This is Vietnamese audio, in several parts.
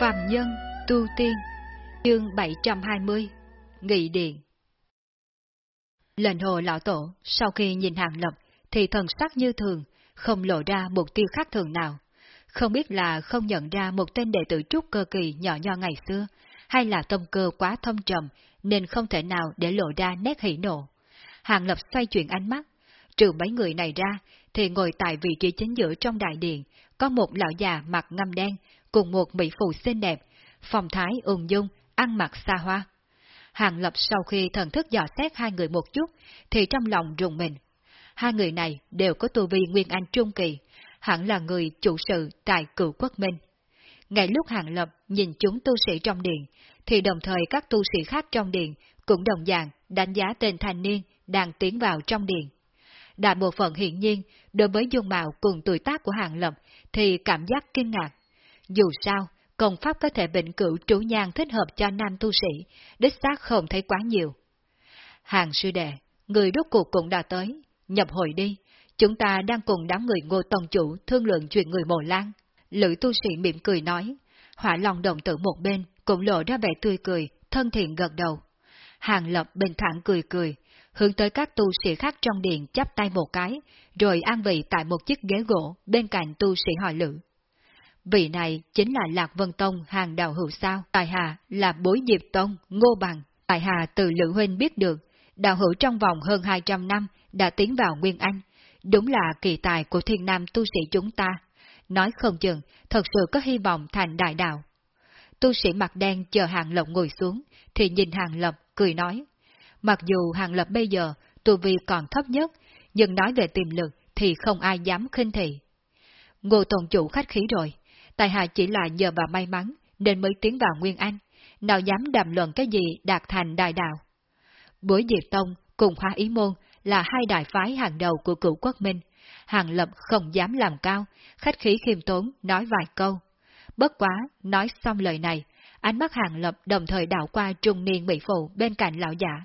Phạm Nhân Tu Tiên Chương 720 Nghị Điện Lệnh hồ lão tổ, sau khi nhìn hàng lập, thì thần sắc như thường, không lộ ra mục tiêu khác thường nào. Không biết là không nhận ra một tên đệ tử trúc cơ kỳ nhỏ nho ngày xưa, hay là tâm cơ quá thâm trầm, nên không thể nào để lộ ra nét hỉ nộ. Hàng lập xoay chuyển ánh mắt, trừ mấy người này ra, thì ngồi tại vị trí chính giữa trong đại điện, có một lão già mặt ngâm đen, cùng một mỹ phụ xinh đẹp, phong thái ung dung, ăn mặc xa hoa. Hàng Lập sau khi thần thức dò xét hai người một chút, thì trong lòng rùng mình. Hai người này đều có tu vi Nguyên Anh Trung Kỳ, hẳn là người chủ sự tại cựu quốc minh. Ngay lúc Hàng Lập nhìn chúng tu sĩ trong điện, thì đồng thời các tu sĩ khác trong điện cũng đồng dạng đánh giá tên thanh niên đang tiến vào trong điện. Đại bộ phận hiện nhiên, đối với dung mạo cùng tuổi tác của Hàng Lập thì cảm giác kinh ngạc. Dù sao, công pháp có thể bệnh cửu trú nhang thích hợp cho nam tu sĩ, đích xác không thấy quá nhiều. Hàng sư đệ, người đốt cuộc cũng đã tới, nhập hội đi, chúng ta đang cùng đám người ngô tông chủ thương lượng chuyện người mồ lan. Lữ tu sĩ mỉm cười nói, hỏa lòng đồng tử một bên, cũng lộ ra vẻ tươi cười, thân thiện gật đầu. Hàng lập bình thản cười cười, hướng tới các tu sĩ khác trong điện chắp tay một cái, rồi an vị tại một chiếc ghế gỗ bên cạnh tu sĩ họ lữ. Vị này chính là Lạc Vân Tông hàng đạo hữu sao, Tài Hà là bối diệp tông, ngô bằng. Tài Hà từ Lữ Huynh biết được, đạo hữu trong vòng hơn 200 năm đã tiến vào Nguyên Anh, đúng là kỳ tài của thiên nam tu sĩ chúng ta. Nói không chừng, thật sự có hy vọng thành đại đạo. Tu sĩ mặt đen chờ Hàng lộc ngồi xuống, thì nhìn Hàng Lập, cười nói. Mặc dù Hàng Lập bây giờ, tu vi còn thấp nhất, nhưng nói về tiềm lực thì không ai dám khinh thị. Ngô Tôn Chủ khách khí rồi, tại hạ chỉ là nhờ vào may mắn nên mới tiến vào Nguyên Anh, nào dám đàm luận cái gì đạt thành đại đạo. Bối Diệp Tông cùng Hoa Ý Môn là hai đại phái hàng đầu của cựu quốc minh, Hàng Lập không dám làm cao, khách khí khiêm tốn nói vài câu. Bất quá, nói xong lời này, ánh mắt Hàng Lập đồng thời đảo qua trung niên bị phụ bên cạnh lão giả.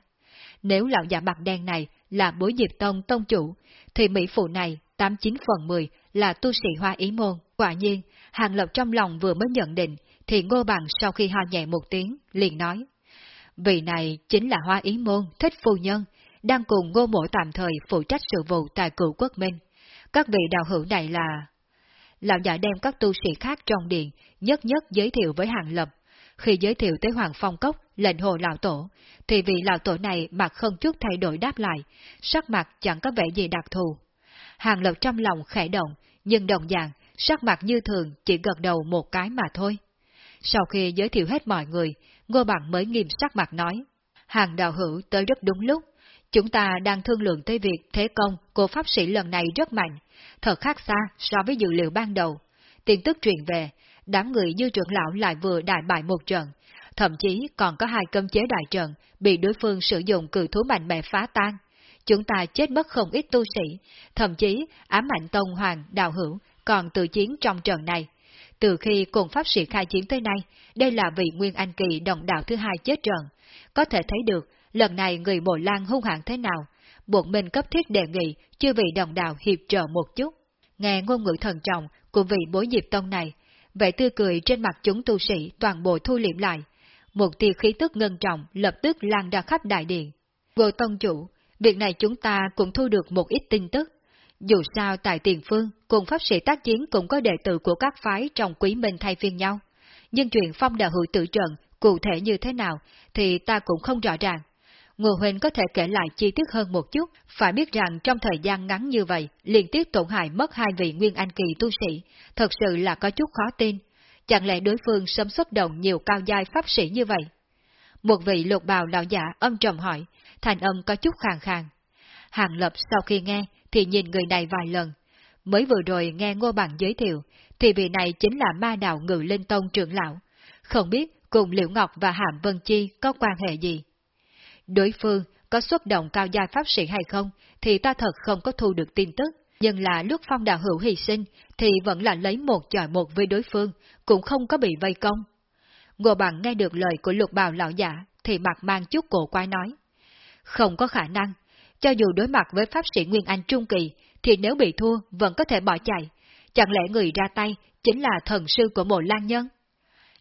Nếu lão giả mặt đen này là bối diệp tông tông chủ, thì mỹ phụ này 89 phần 10 là tu sĩ hoa ý môn. Quả nhiên, Hàng Lập trong lòng vừa mới nhận định, thì Ngô Bằng sau khi ho nhẹ một tiếng, liền nói. Vị này chính là hoa ý môn, thích phu nhân, đang cùng ngô mộ tạm thời phụ trách sự vụ tại cựu quốc minh. Các vị đạo hữu này là... Lão giả đem các tu sĩ khác trong điện, nhất nhất giới thiệu với Hàng Lập. Khi giới thiệu tới Hoàng Phong Cốc, lệnh hồ lão tổ, thì vị lão tổ này mặt không chút thay đổi đáp lại, sắc mặt chẳng có vẻ gì đặc thù. Hàng Lập trong lòng khẽ động, nhưng đồng dạng, sắc mặt như thường chỉ gật đầu một cái mà thôi. Sau khi giới thiệu hết mọi người, Ngô Bằng mới nghiêm sắc mặt nói, hàng đạo hữu tới rất đúng lúc, chúng ta đang thương lượng tới việc thế công của pháp sĩ lần này rất mạnh, thật khác xa so với dự liệu ban đầu. Tin tức truyền về, đám người như trưởng lão lại vừa đại bại một trận, thậm chí còn có hai cơm chế đại trận bị đối phương sử dụng cử thú mạnh mẽ phá tan. Chúng ta chết mất không ít tu sĩ, thậm chí ám mạnh tông hoàng đạo hữu còn tự chiến trong trận này. Từ khi cùng pháp sĩ khai chiến tới nay, đây là vị Nguyên Anh Kỳ đồng đạo thứ hai chết trận. Có thể thấy được, lần này người Bồ Lan hung hãn thế nào, buộc mình cấp thiết đề nghị chưa vị đồng đạo hiệp trợ một chút. Nghe ngôn ngữ thần trọng của vị bối diệp tông này, vẻ tươi cười trên mặt chúng tu sĩ toàn bộ thu liệm lại. Một tia khí tức ngân trọng lập tức lan ra khắp đại điện. Vô tông chủ, việc này chúng ta cũng thu được một ít tin tức. Dù sao tại tiền phương, cùng pháp sĩ tác chiến cũng có đệ tử của các phái trong quý minh thay phiên nhau. Nhưng chuyện phong đạo hữu tự trận cụ thể như thế nào thì ta cũng không rõ ràng. Ngô huỳnh có thể kể lại chi tiết hơn một chút, phải biết rằng trong thời gian ngắn như vậy, liên tiếp tổn hại mất hai vị Nguyên Anh Kỳ tu sĩ, thật sự là có chút khó tin. Chẳng lẽ đối phương sớm xuất động nhiều cao giai pháp sĩ như vậy? Một vị lục bào lão giả âm trầm hỏi, thành âm có chút khàn khàn. Hàng Lập sau khi nghe, thì nhìn người này vài lần. Mới vừa rồi nghe Ngô Bằng giới thiệu, thì vị này chính là ma đạo ngự linh tông trưởng lão. Không biết cùng Liễu Ngọc và Hàm Vân Chi có quan hệ gì? Đối phương có xuất động cao gia pháp sĩ hay không, thì ta thật không có thu được tin tức. Nhưng là lúc phong đạo hữu hy sinh, thì vẫn là lấy một chọi một với đối phương, cũng không có bị vây công. Ngô Bằng nghe được lời của lục bào lão giả, thì mặt mang chút cổ quái nói. Không có khả năng, cho dù đối mặt với pháp sĩ Nguyên Anh Trung Kỳ, thì nếu bị thua vẫn có thể bỏ chạy. Chẳng lẽ người ra tay chính là thần sư của mộ lan nhân?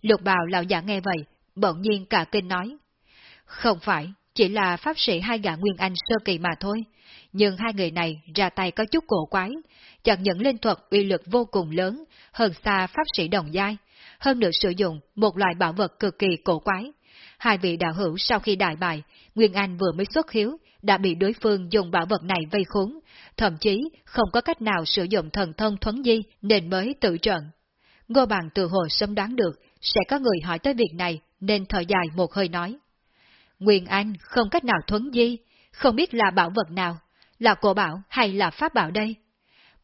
Lục bào lão giả nghe vậy, bỗng nhiên cả kinh nói. Không phải, chỉ là pháp sĩ hai gã Nguyên Anh sơ kỳ mà thôi, nhưng hai người này ra tay có chút cổ quái, chẳng những linh thuật uy lực vô cùng lớn, hơn xa pháp sĩ đồng giai, hơn nữa sử dụng một loại bảo vật cực kỳ cổ quái. Hai vị đạo hữu sau khi đại bại, Nguyên Anh vừa mới xuất hiếu, đã bị đối phương dùng bảo vật này vây khốn, thậm chí không có cách nào sử dụng thần thông thuấn di nên mới tự trận. Ngô Bàn từ hồi sớm đoán được sẽ có người hỏi tới việc này nên thở dài một hơi nói. Nguyên Anh không cách nào thuấn di, không biết là bảo vật nào, là cổ bảo hay là pháp bảo đây?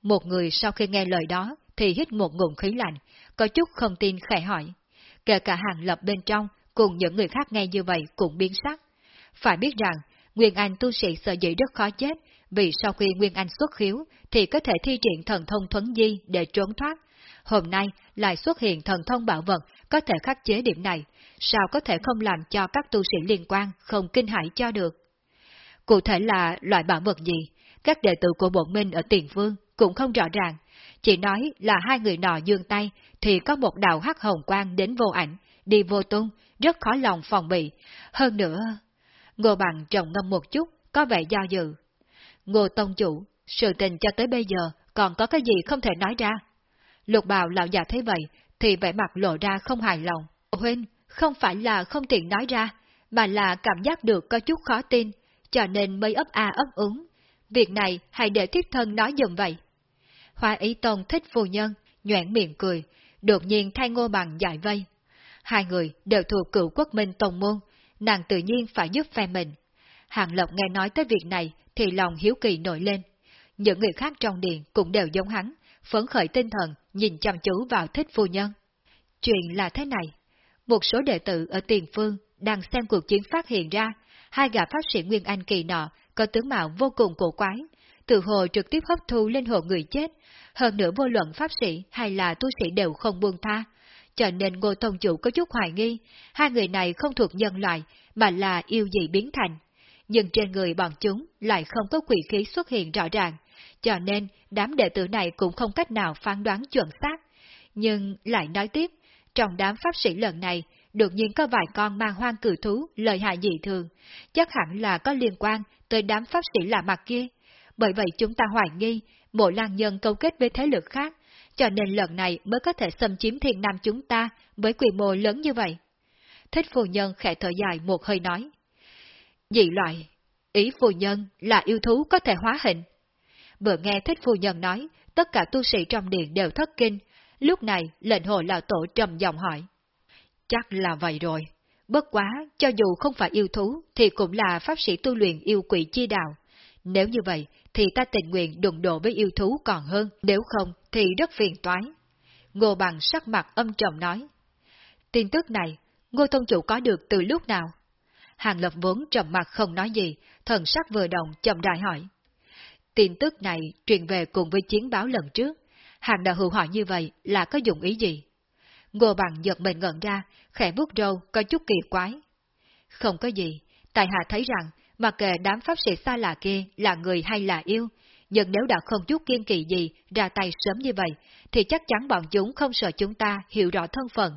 Một người sau khi nghe lời đó thì hít một ngụm khí lạnh, có chút không tin khẽ hỏi. Kể cả hàng lập bên trong cùng những người khác nghe như vậy cũng biến sắc. Phải biết rằng, Nguyên Anh tu sĩ sợ dĩ rất khó chết, vì sau khi Nguyên Anh xuất khiếu thì có thể thi triển thần thông thuấn di để trốn thoát. Hôm nay lại xuất hiện thần thông bảo vật có thể khắc chế điểm này, sao có thể không làm cho các tu sĩ liên quan không kinh hãi cho được. Cụ thể là loại bảo vật gì, các đệ tử của bọn minh ở tiền vương cũng không rõ ràng, chỉ nói là hai người nọ dương tay thì có một đạo hắc hồng quang đến vô ảnh, đi vô tung, rất khó lòng phòng bị. Hơn nữa, Ngô Bằng trầm ngâm một chút, có vẻ do dự. Ngô Tông Chủ, sự tình cho tới bây giờ còn có cái gì không thể nói ra? Lục bào lão già thấy vậy, thì vẻ mặt lộ ra không hài lòng. Huynh, không phải là không tiện nói ra, mà là cảm giác được có chút khó tin, cho nên mới ấp a ấp úng. Việc này hãy để thiết thân nói dùm vậy. Hoa ý tôn thích phu nhân, nhoảng miệng cười, đột nhiên thay ngô bằng giải vây. Hai người đều thuộc cựu quốc minh tông môn, nàng tự nhiên phải giúp phe mình. Hàng Lộc nghe nói tới việc này thì lòng hiếu kỳ nổi lên. Những người khác trong điện cũng đều giống hắn, phấn khởi tinh thần, nhìn chăm chú vào thích phu nhân. Chuyện là thế này, một số đệ tử ở tiền phương đang xem cuộc chiến phát hiện ra, hai gã pháp sĩ Nguyên Anh kỳ nọ có tướng mạo vô cùng cổ quái, từ hồ trực tiếp hấp thu linh hồn người chết, hơn nữa vô luận pháp sĩ hay là tu sĩ đều không buông tha. Cho nên Ngô Tông Chủ có chút hoài nghi, hai người này không thuộc nhân loại, mà là yêu dị biến thành. Nhưng trên người bọn chúng lại không có quỷ khí xuất hiện rõ ràng, cho nên đám đệ tử này cũng không cách nào phán đoán chuẩn xác. Nhưng lại nói tiếp, trong đám pháp sĩ lần này, đột nhiên có vài con mang hoang cử thú lợi hại dị thường, chắc hẳn là có liên quan tới đám pháp sĩ lạ mặt kia. Bởi vậy chúng ta hoài nghi, mộ lan nhân câu kết với thế lực khác, cho nên lần này mới có thể xâm chiếm thiên nam chúng ta với quy mô lớn như vậy. Thích phu nhân khẽ thở dài một hơi nói. Dị loại, ý phu nhân là yêu thú có thể hóa hình. Vừa nghe thích phu nhân nói, tất cả tu sĩ trong điện đều thất kinh, lúc này lệnh hồ lão tổ trầm giọng hỏi. Chắc là vậy rồi. Bất quá, cho dù không phải yêu thú, thì cũng là pháp sĩ tu luyện yêu quỷ chi đạo. Nếu như vậy, thì ta tình nguyện đụng độ với yêu thú còn hơn, nếu không thì rất phiền toái. Ngô Bằng sắc mặt âm trầm nói. Tin tức này, Ngô Tông Chủ có được từ lúc nào? Hàng Lập vốn trầm mặt không nói gì, thần sắc vừa động chậm đại hỏi. Tin tức này truyền về cùng với chiến báo lần trước. Hàng đạo hữu hỏi như vậy là có dụng ý gì? Ngô Bằng giật mình ngẩn ra, khẽ vuốt râu, có chút kỳ quái. Không có gì, tại hạ thấy rằng, mà kệ đám pháp sĩ xa lạ kia là người hay là yêu, nhưng nếu đã không chút kiên kỳ gì ra tay sớm như vậy, thì chắc chắn bọn chúng không sợ chúng ta hiểu rõ thân phận.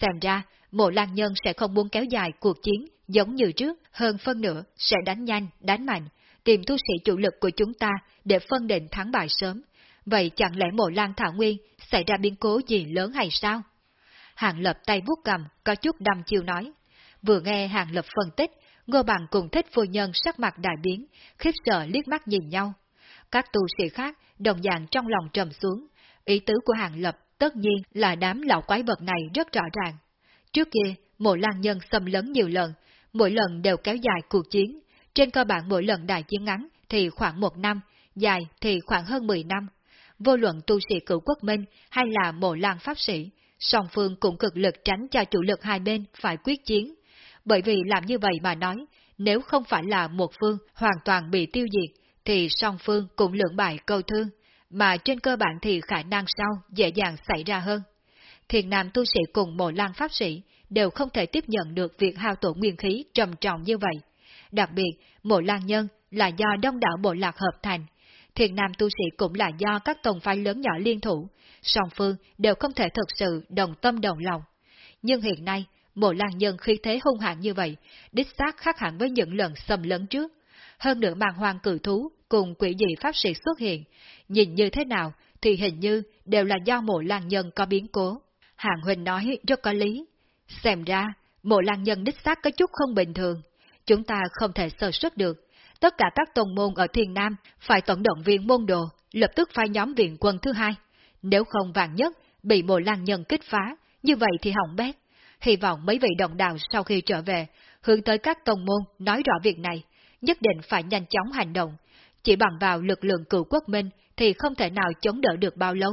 Xem ra, mộ lan nhân sẽ không muốn kéo dài cuộc chiến giống như trước, hơn phân nữa sẽ đánh nhanh, đánh mạnh, tìm tu sĩ chủ lực của chúng ta để phân định thắng bại sớm. Vậy chẳng lẽ mộ lan thảo nguyên xảy ra biến cố gì lớn hay sao? Hàng Lập tay vuốt cầm, có chút đăm chiêu nói. Vừa nghe Hàng Lập phân tích, Ngô Bằng cùng thích phu nhân sắc mặt đại biến, khiếp sợ liếc mắt nhìn nhau. Các tu sĩ khác đồng dạng trong lòng trầm xuống, ý tứ của Hàng Lập tất nhiên là đám lão quái vật này rất rõ ràng. Trước kia, mộ lan nhân xâm lấn nhiều lần, mỗi lần đều kéo dài cuộc chiến, trên cơ bản mỗi lần đại chiến ngắn thì khoảng một năm, dài thì khoảng hơn mười năm. Vô luận tu sĩ cửu quốc minh hay là mộ lan pháp sĩ, song phương cũng cực lực tránh cho chủ lực hai bên phải quyết chiến. Bởi vì làm như vậy mà nói, nếu không phải là một phương hoàn toàn bị tiêu diệt, thì song phương cũng lượng bại câu thương, mà trên cơ bản thì khả năng sau dễ dàng xảy ra hơn. Thiền nam tu sĩ cùng mộ lan pháp sĩ đều không thể tiếp nhận được việc hao tổn nguyên khí trầm trọng như vậy. Đặc biệt, mộ lan nhân là do đông đảo bộ lạc hợp thành, thiền nam tu sĩ cũng là do các tông phái lớn nhỏ liên thủ, song phương đều không thể thực sự đồng tâm đồng lòng. nhưng hiện nay, mộ lan nhân khi thế hung hãn như vậy, đích xác khác hẳn với những lần xâm lấn trước. Hơn nữa màn hoàng cử thú cùng quỷ dị pháp sĩ xuất hiện, nhìn như thế nào thì hình như đều là do mộ lan nhân có biến cố. hạng Huỳnh nói rất có lý. Xem ra, mộ lan nhân đích xác có chút không bình thường. Chúng ta không thể sơ suất được. Tất cả các tôn môn ở Thiên Nam phải tổng động viên môn đồ, lập tức phái nhóm viện quân thứ hai. Nếu không vàng nhất, bị mộ lan nhân kích phá, như vậy thì hỏng bét. Hy vọng mấy vị đồng đạo sau khi trở về, hướng tới các tông môn nói rõ việc này, nhất định phải nhanh chóng hành động. Chỉ bằng vào lực lượng cựu quốc minh thì không thể nào chống đỡ được bao lâu.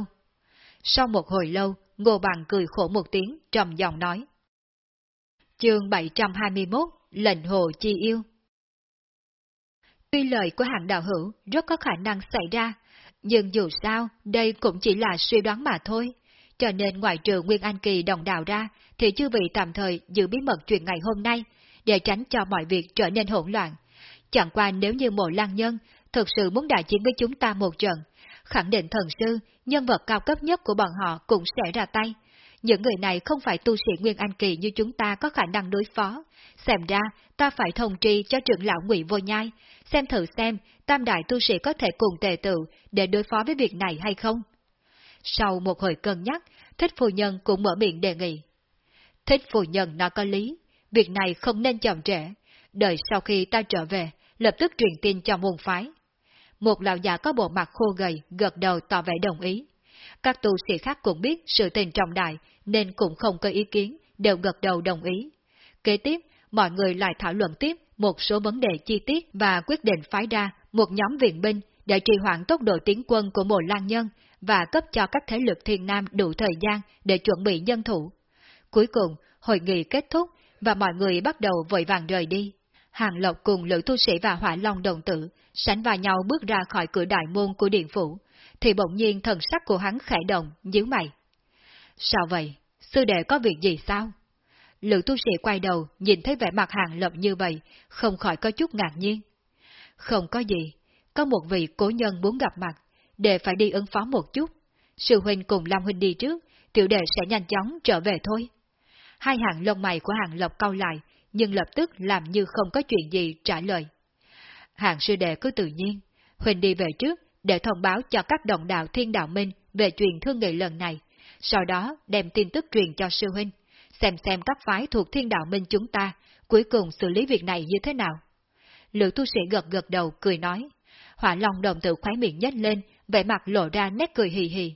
Sau một hồi lâu, Ngô Bằng cười khổ một tiếng, trầm giọng nói. Chương 721, lệnh hồ chi yêu. Tuy lời của hàng đạo hữu rất có khả năng xảy ra, nhưng dù sao, đây cũng chỉ là suy đoán mà thôi. Cho nên ngoại trừ Nguyên Anh Kỳ đồng đạo ra, thì chư vị tạm thời giữ bí mật chuyện ngày hôm nay, để tránh cho mọi việc trở nên hỗn loạn. Chẳng qua nếu như mộ Lang nhân thực sự muốn đại chiến với chúng ta một trận, khẳng định thần sư, nhân vật cao cấp nhất của bọn họ cũng sẽ ra tay. Những người này không phải tu sĩ Nguyên Anh Kỳ như chúng ta có khả năng đối phó. Xem ra, ta phải thông tri cho trưởng lão ngụy Vô Nhai, xem thử xem tam đại tu sĩ có thể cùng tề tự để đối phó với việc này hay không. Sau một hồi cân nhắc, thích phu nhân cũng mở miệng đề nghị. Thích phu nhân nói có lý, việc này không nên chậm trễ, đợi sau khi ta trở về, lập tức truyền tin cho môn phái. Một lão già có bộ mặt khô gầy, gật đầu tỏ vẻ đồng ý. Các tu sĩ khác cũng biết sự tình trọng đại, nên cũng không có ý kiến, đều gật đầu đồng ý. Kế tiếp, mọi người lại thảo luận tiếp một số vấn đề chi tiết và quyết định phái ra một nhóm viện binh để trì hoãn tốc độ tiến quân của mộ lan nhân và cấp cho các thế lực thiên nam đủ thời gian để chuẩn bị nhân thủ. Cuối cùng, hội nghị kết thúc và mọi người bắt đầu vội vàng rời đi. Hàng Lộc cùng Lữ Tu Sĩ và Hỏa Long đồng tử sánh vào nhau bước ra khỏi cửa đại môn của điện phủ, thì bỗng nhiên thần sắc của hắn khẽ động, nhíu mày. Sao vậy? Sư đệ có việc gì sao? Lữ tu sĩ quay đầu, nhìn thấy vẻ mặt hàng lộc như vậy, không khỏi có chút ngạc nhiên. Không có gì, có một vị cố nhân muốn gặp mặt, để phải đi ứng phó một chút. Sư huynh cùng Lam huynh đi trước, tiểu đệ sẽ nhanh chóng trở về thôi. Hai hàng lông mày của hàng lộc cau lại, nhưng lập tức làm như không có chuyện gì trả lời. Hàng sư đệ cứ tự nhiên, huynh đi về trước để thông báo cho các đồng đạo thiên đạo minh về chuyện thương nghị lần này, sau đó đem tin tức truyền cho sư huynh, xem xem các phái thuộc thiên đạo minh chúng ta cuối cùng xử lý việc này như thế nào. Lữ tu sĩ gật gật đầu cười nói, hỏa long đồng tự khoái miệng nhếch lên, vẻ mặt lộ ra nét cười hì hì.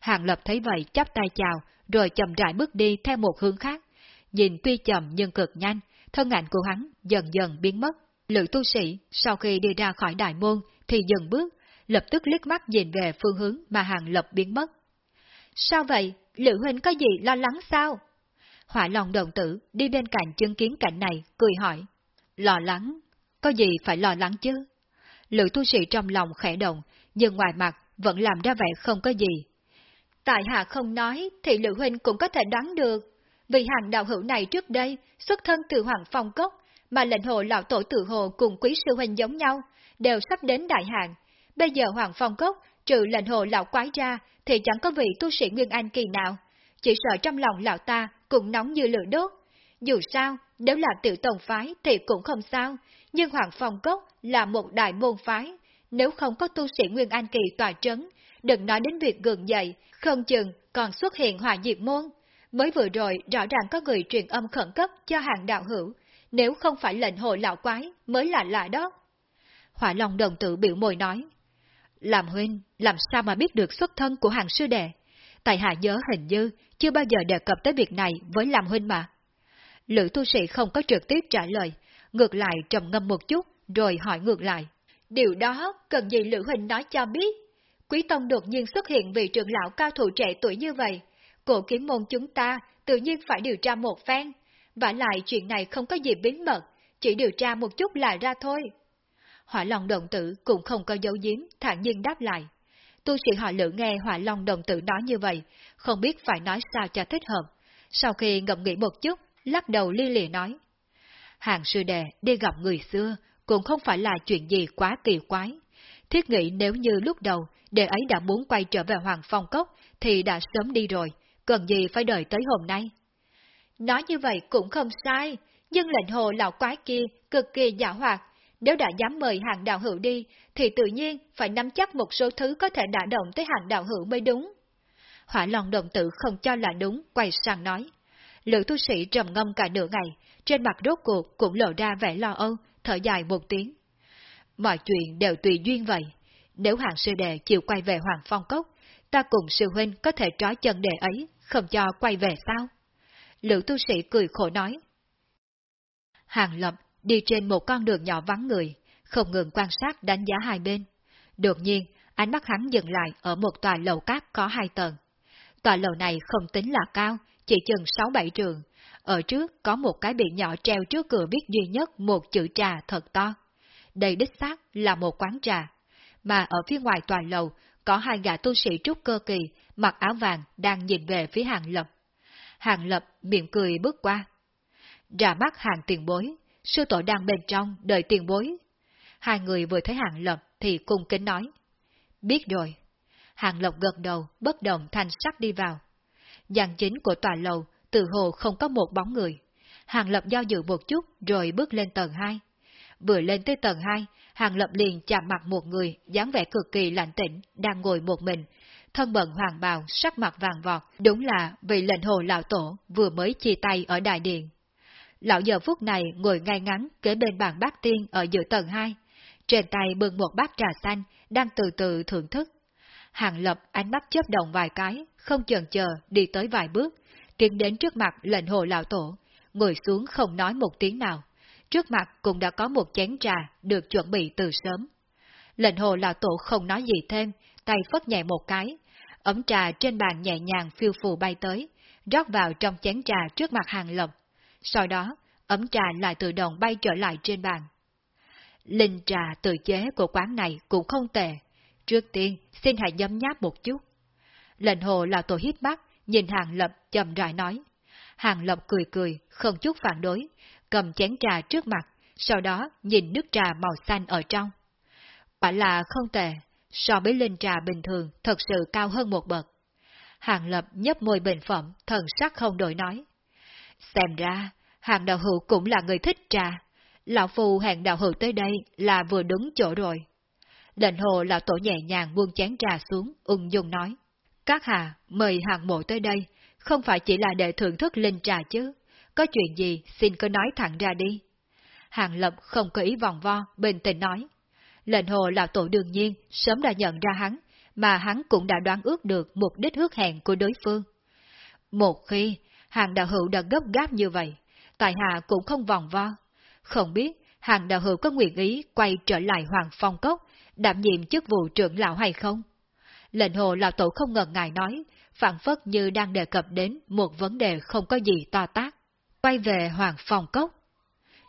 Hàng lập thấy vậy chắp tay chào, rồi chậm rãi bước đi theo một hướng khác. Nhìn tuy chậm nhưng cực nhanh, thân ảnh của hắn dần dần biến mất. Lữ tu sĩ sau khi đi ra khỏi đại môn thì dừng bước, lập tức liếc mắt nhìn về phương hướng mà hàng lập biến mất. Sao vậy? Lữ huynh có gì lo lắng sao? Hỏa lòng đồng tử đi bên cạnh chứng kiến cảnh này, cười hỏi. Lo lắng? Có gì phải lo lắng chứ? Lữ tu sĩ trong lòng khẽ động, nhưng ngoài mặt vẫn làm ra vẻ không có gì. Tại hạ không nói thì Lữ huynh cũng có thể đoán được. Vì hàng đạo hữu này trước đây xuất thân từ Hoàng Phong Cốc, mà lệnh hồ lão tổ tự hồ cùng quý sư huynh giống nhau, đều sắp đến đại hạn. Bây giờ Hoàng Phong Cốc, trừ lệnh hồ lão quái ra, thì chẳng có vị tu sĩ Nguyên Anh kỳ nào. Chỉ sợ trong lòng lão ta cũng nóng như lửa đốt. Dù sao, nếu là tiểu tổng phái thì cũng không sao, nhưng Hoàng Phong Cốc là một đại môn phái. Nếu không có tu sĩ Nguyên Anh kỳ tòa trấn, đừng nói đến việc gần dậy, không chừng còn xuất hiện hỏa diệt môn. Mới vừa rồi rõ ràng có người truyền âm khẩn cấp cho hàng đạo hữu, nếu không phải lệnh hội lão quái mới là lạ đó. Hỏa Long đồng tử biểu môi nói, làm huynh, làm sao mà biết được xuất thân của hàng sư đệ? Tại hạ nhớ hình như chưa bao giờ đề cập tới việc này với làm huynh mà. Lữ tu sĩ không có trực tiếp trả lời, ngược lại trầm ngâm một chút, rồi hỏi ngược lại. Điều đó cần gì Lữ Huynh nói cho biết? Quý Tông đột nhiên xuất hiện vị trưởng lão cao thủ trẻ tuổi như vậy. Cổ kiếm môn chúng ta tự nhiên phải điều tra một phen. Và lại chuyện này không có gì bí mật, chỉ điều tra một chút là ra thôi. Hỏa Long đồng tử cũng không có dấu giếm, thản nhiên đáp lại. Tu sĩ họ lữ nghe Hỏa Long đồng tử nói như vậy, không biết phải nói sao cho thích hợp. Sau khi ngậm nghĩ một chút, lắc đầu li lì nói. Hàng sư đệ đi gặp người xưa, cũng không phải là chuyện gì quá kỳ quái. Thiết nghĩ nếu như lúc đầu, đệ ấy đã muốn quay trở về Hoàng Phong Cốc, thì đã sớm đi rồi, cần gì phải đợi tới hôm nay. Nói như vậy cũng không sai, nhưng lệnh hồ lão quái kia cực kỳ giả hoạt. Nếu đã dám mời hàng đạo hữu đi, thì tự nhiên phải nắm chắc một số thứ có thể đả động tới hàng đạo hữu mới đúng. Hỏa lòng đồng tử không cho là đúng, quay sang nói. Lữ tu sĩ trầm ngâm cả nửa ngày, trên mặt rốt cuộc cũng lộ ra vẻ lo âu, thở dài một tiếng. Mọi chuyện đều tùy duyên vậy. Nếu hạng sư đệ chịu quay về Hoàng Phong Cốc, ta cùng sư huynh có thể trói chân đệ ấy, không cho quay về sao? Lữ tu sĩ cười khổ nói. Hàng Lập đi trên một con đường nhỏ vắng người, không ngừng quan sát đánh giá hai bên. Đột nhiên, ánh mắt hắn dừng lại ở một tòa lầu cát có hai tầng. Tòa lầu này không tính là cao, chỉ chừng 6-7 trường. Ở trước có một cái biển nhỏ treo trước cửa viết duy nhất một chữ trà thật to. Đây đích xác là một quán trà. Mà ở phía ngoài tòa lầu có hai gã tu sĩ trúc cơ kỳ, mặc áo vàng đang nhìn về phía hàng lập. Hàng lập miệng cười bước qua. Ra mắt hàng tiền bối, sư tổ đang bên trong đợi tiền bối. Hai người vừa thấy hàng lập thì cung kính nói. Biết rồi. Hàng lập gật đầu, bất động thanh sắc đi vào. Giàn chính của tòa lầu, từ hồ không có một bóng người. Hàng lập do dự một chút rồi bước lên tầng 2. Vừa lên tới tầng 2, Hàng lập liền chạm mặt một người, dáng vẻ cực kỳ lạnh tĩnh, đang ngồi một mình, thân bận hoàng bào, sắc mặt vàng vọt, đúng là vị lệnh hồ lão tổ vừa mới chia tay ở đại điện. Lão giờ phút này ngồi ngay ngắn kế bên bàn bát tiên ở giữa tầng 2, trên tay bưng một bát trà xanh, đang từ từ thưởng thức. Hàng lập ánh mắt chớp động vài cái, không chần chờ đi tới vài bước, tiến đến trước mặt lệnh hồ lão tổ, ngồi xuống không nói một tiếng nào. Trước mặt cũng đã có một chén trà được chuẩn bị từ sớm. Lệnh hồ lão tổ không nói gì thêm, tay phất nhẹ một cái, ấm trà trên bàn nhẹ nhàng phiêu phù bay tới, rót vào trong chén trà trước mặt hàng lập. Sau đó, ấm trà lại tự động bay trở lại trên bàn. Linh trà tự chế của quán này cũng không tệ. Trước tiên, xin hãy nhấm nháp một chút. Lệnh hồ là tổ hít mắt, nhìn Hàng Lập chậm rãi nói. Hàng Lập cười cười, không chút phản đối, cầm chén trà trước mặt, sau đó nhìn nước trà màu xanh ở trong. Quả là không tệ, so với linh trà bình thường thật sự cao hơn một bậc. Hàng Lập nhấp môi bình phẩm, thần sắc không đổi nói. Xem ra, hàng đạo hữu cũng là người thích trà. Lão Phu hẹn đạo hữu tới đây là vừa đúng chỗ rồi. Lệnh hồ là tổ nhẹ nhàng buông chén trà xuống, ung dung nói. Các hạ, mời hàng mộ tới đây, không phải chỉ là để thưởng thức linh trà chứ. Có chuyện gì, xin cứ nói thẳng ra đi. Hàng lập không có ý vòng vo, bình tĩnh nói. Lệnh hồ là tổ đương nhiên, sớm đã nhận ra hắn, mà hắn cũng đã đoán ước được mục đích hước hẹn của đối phương. Một khi, hàng đạo hữu đã gấp gáp như vậy, tại hạ cũng không vòng vo. Không biết, hàng đạo hữu có nguyện ý quay trở lại Hoàng Phong Cốc, đảm nhiệm chức vụ trưởng lão hay không? Lệnh hồ lão tổ không ngần ngại nói, phản phất như đang đề cập đến một vấn đề không có gì to tác. Quay về Hoàng phòng Cốc.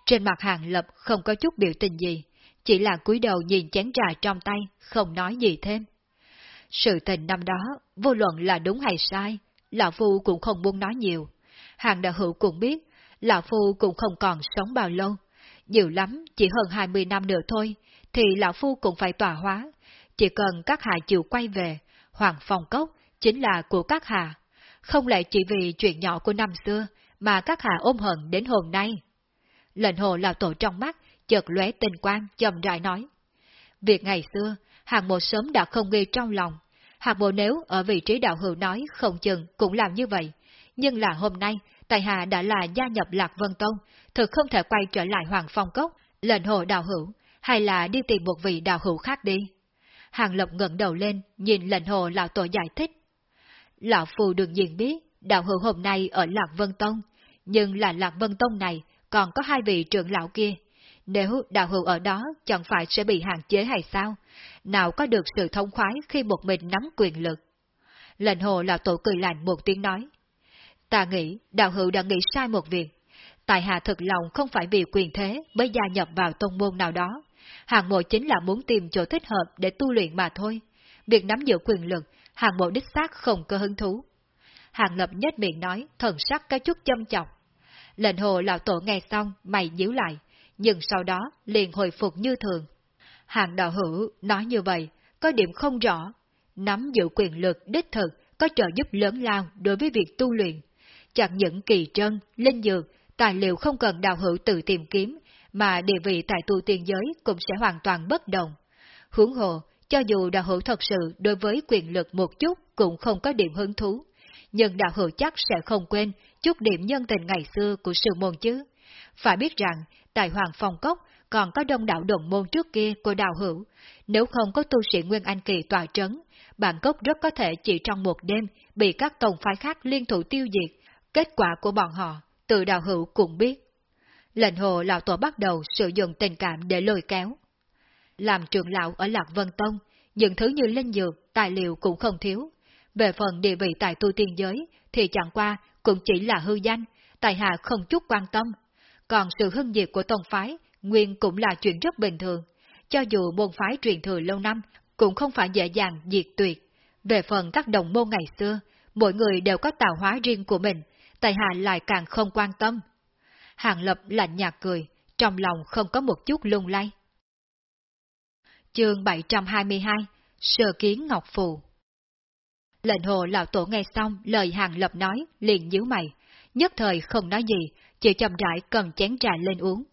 Trên mặt hàng lập không có chút biểu tình gì, chỉ là cúi đầu nhìn chén trà trong tay, không nói gì thêm. Sự tình năm đó, vô luận là đúng hay sai, Lão Phu cũng không muốn nói nhiều. Hàng đạo hữu cũng biết, Lão Phu cũng không còn sống bao lâu. Nhiều lắm, chỉ hơn 20 năm nữa thôi, thì Lão Phu cũng phải tỏa hóa. Chỉ cần các hạ chịu quay về, Hoàng Phong Cốc chính là của các hạ. Không lẽ chỉ vì chuyện nhỏ của năm xưa mà các hạ ôm hận đến hôm nay. Lệnh hồ lão tổ trong mắt, chợt lóe tình quan, chậm rãi nói. Việc ngày xưa, hàng bộ sớm đã không ghi trong lòng. Hàng bộ nếu ở vị trí đạo hữu nói không chừng cũng làm như vậy. Nhưng là hôm nay, Tài Hà đã là gia nhập Lạc Vân Tông, thực không thể quay trở lại Hoàng Phong Cốc, lệnh hồ đạo hữu, hay là đi tìm một vị đạo hữu khác đi. Hàng Lập ngẩng đầu lên, nhìn lệnh hồ lão tổ giải thích. Lão Phù đương nhiên biết, đạo hữu hôm nay ở Lạc Vân Tông, nhưng là Lạc Vân Tông này còn có hai vị trưởng lão kia. Nếu đạo hữu ở đó chẳng phải sẽ bị hạn chế hay sao? Nào có được sự thông khoái khi một mình nắm quyền lực? Lệnh hồ lão tổ cười lạnh một tiếng nói. Ta nghĩ đạo hữu đã nghĩ sai một việc. Tài hạ thực lòng không phải vì quyền thế mới gia nhập vào tông môn nào đó. Hàng mộ chính là muốn tìm chỗ thích hợp để tu luyện mà thôi. Việc nắm giữ quyền lực, hàng mộ đích xác không có hứng thú. Hàng lập nhất miệng nói, thần sắc có chút châm chọc. Lệnh hồ lão tổ nghe xong, mày nhíu lại, nhưng sau đó liền hồi phục như thường. Hàng đạo hữu nói như vậy, có điểm không rõ. Nắm giữ quyền lực đích thực có trợ giúp lớn lao đối với việc tu luyện. chẳng những kỳ trân, linh dược, tài liệu không cần đào hữu tự tìm kiếm, mà địa vị tại tu tiên giới cũng sẽ hoàn toàn bất đồng. Hướng hồ, cho dù đạo hữu thật sự đối với quyền lực một chút cũng không có điểm hứng thú, nhưng đạo hữu chắc sẽ không quên chút điểm nhân tình ngày xưa của sư môn chứ. Phải biết rằng, tại Hoàng Phong Cốc còn có đông đạo đồng môn trước kia của đạo hữu, nếu không có tu sĩ Nguyên Anh Kỳ tòa trấn, bản cốc rất có thể chỉ trong một đêm bị các tông phái khác liên thủ tiêu diệt, kết quả của bọn họ, từ đạo hữu cũng biết. Lệnh hồ lão tổ bắt đầu sử dụng tình cảm để lôi kéo. Làm trưởng lão ở Lạc Vân Tông, những thứ như linh dược, tài liệu cũng không thiếu. Về phần địa vị tại tu tiên giới, thì chẳng qua cũng chỉ là hư danh, tài hạ không chút quan tâm. Còn sự hưng diệt của tông phái, nguyên cũng là chuyện rất bình thường. Cho dù môn phái truyền thừa lâu năm, cũng không phải dễ dàng diệt tuyệt. Về phần các đồng môn ngày xưa, mỗi người đều có tạo hóa riêng của mình, tài hạ lại càng không quan tâm. Hàng Lập lạnh nhạt cười, trong lòng không có một chút lung lay. Chương 722 Sơ kiến Ngọc Phù Lệnh hồ lão tổ nghe xong lời Hàng Lập nói, liền nhíu mày, nhất thời không nói gì, chỉ chậm rãi cầm chén trà lên uống.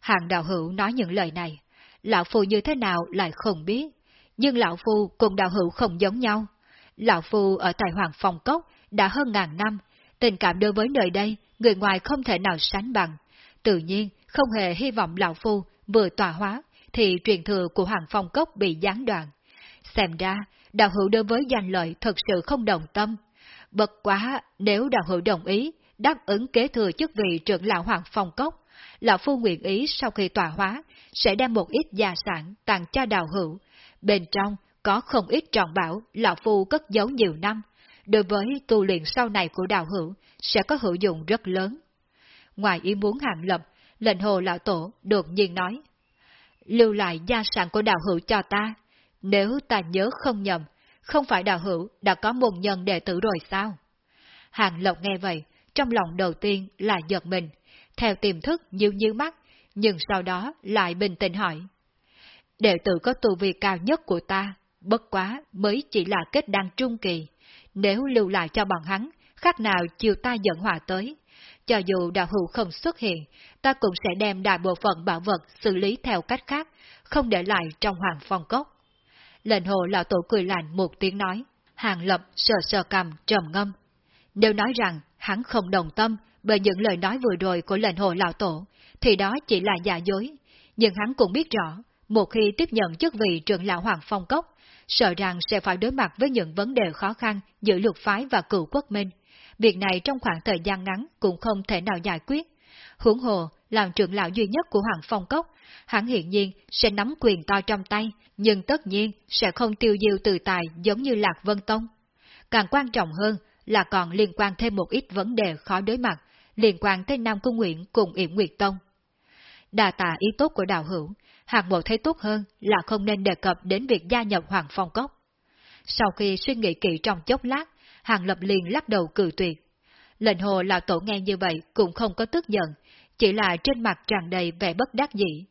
Hàng đạo hữu nói những lời này, lão phu như thế nào lại không biết, nhưng lão phu cùng đạo hữu không giống nhau. Lão phu ở tại Hoàng Phong Cốc đã hơn ngàn năm, tình cảm đối với nơi đây, người ngoài không thể nào sánh bằng. Tự nhiên, không hề hy vọng lão phu vừa tòa hóa, thì truyền thừa của Hoàng Phong Cốc bị gián đoạn. Xem ra, đạo hữu đối với danh lợi thật sự không đồng tâm. Bất quá, nếu đạo hữu đồng ý, đáp ứng kế thừa chức vị trưởng lão Hoàng Phong Cốc, lão phu nguyện ý sau khi tòa hóa, sẽ đem một ít gia sản tặng cho đạo hữu. Bên trong có không ít tròn bảo lão phu cất giấu nhiều năm, đối với tu luyện sau này của đạo hữu sẽ có hữu dụng rất lớn. Ngoài ý muốn hàng lập, lệnh hồ lão tổ đột nhiên nói, lưu lại gia sản của đạo hữu cho ta, nếu ta nhớ không nhầm, không phải đạo hữu đã có môn nhân đệ tử rồi sao? Hàng Lộc nghe vậy, trong lòng đầu tiên là giật mình, theo tiềm thức như như mắt, nhưng sau đó lại bình tĩnh hỏi. Đệ tử có tu vi cao nhất của ta, bất quá mới chỉ là kết đăng trung kỳ, nếu lưu lại cho bọn hắn, khác nào chiều ta dẫn hòa tới. Cho dù đạo hữu không xuất hiện, ta cũng sẽ đem đại bộ phận bảo vật xử lý theo cách khác, không để lại trong hoàng phong cốc. Lệnh hồ lão tổ cười lạnh một tiếng nói, hàng lập sờ sờ cầm trầm ngâm. Nếu nói rằng hắn không đồng tâm bởi những lời nói vừa rồi của lệnh hồ lão tổ, thì đó chỉ là giả dối. Nhưng hắn cũng biết rõ, một khi tiếp nhận chức vị trưởng lão Hoàng Phong Cốc, sợ rằng sẽ phải đối mặt với những vấn đề khó khăn giữa luật phái và cựu quốc minh. Việc này trong khoảng thời gian ngắn cũng không thể nào giải quyết. Hưởng hồ, làm trưởng lão duy nhất của Hoàng Phong Cốc, hắn hiện nhiên sẽ nắm quyền to trong tay, nhưng tất nhiên sẽ không tiêu diêu từ tài giống như Lạc Vân Tông. Càng quan trọng hơn là còn liên quan thêm một ít vấn đề khó đối mặt, liên quan tới Nam Cung Nguyện cùng Yểm Nguyệt Tông. Đà tạ ý tốt của đạo hữu, Hàng Mộ thấy tốt hơn là không nên đề cập đến việc gia nhập Hoàng Phong Cốc. Sau khi suy nghĩ kỹ trong chốc lát, Hàng Lập liền lắc đầu cự tuyệt. Lệnh hồ lão tổ nghe như vậy cũng không có tức giận, chỉ là trên mặt tràn đầy vẻ bất đắc dĩ.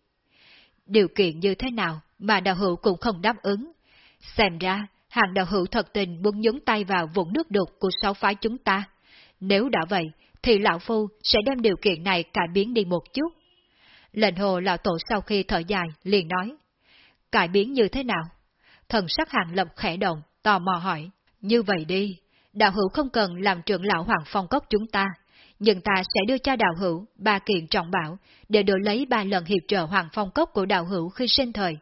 Điều kiện như thế nào mà đạo hữu cũng không đáp ứng. Xem ra, hàng đạo hữu thật tình muốn nhúng tay vào vũng nước đục của sáu phái chúng ta. Nếu đã vậy, thì lão phu sẽ đem điều kiện này cải biến đi một chút. Lệnh hồ lão tổ sau khi thở dài, liền nói. Cải biến như thế nào? Thần sắc hàng lập khẽ động, tò mò hỏi. Như vậy đi, đạo hữu không cần làm trưởng lão hoàng phong cốc chúng ta, nhưng ta sẽ đưa cho đạo hữu ba kiện trọng bảo để đổi lấy ba lần hiệp trợ hoàng phong cốc của đạo hữu khi sinh thời.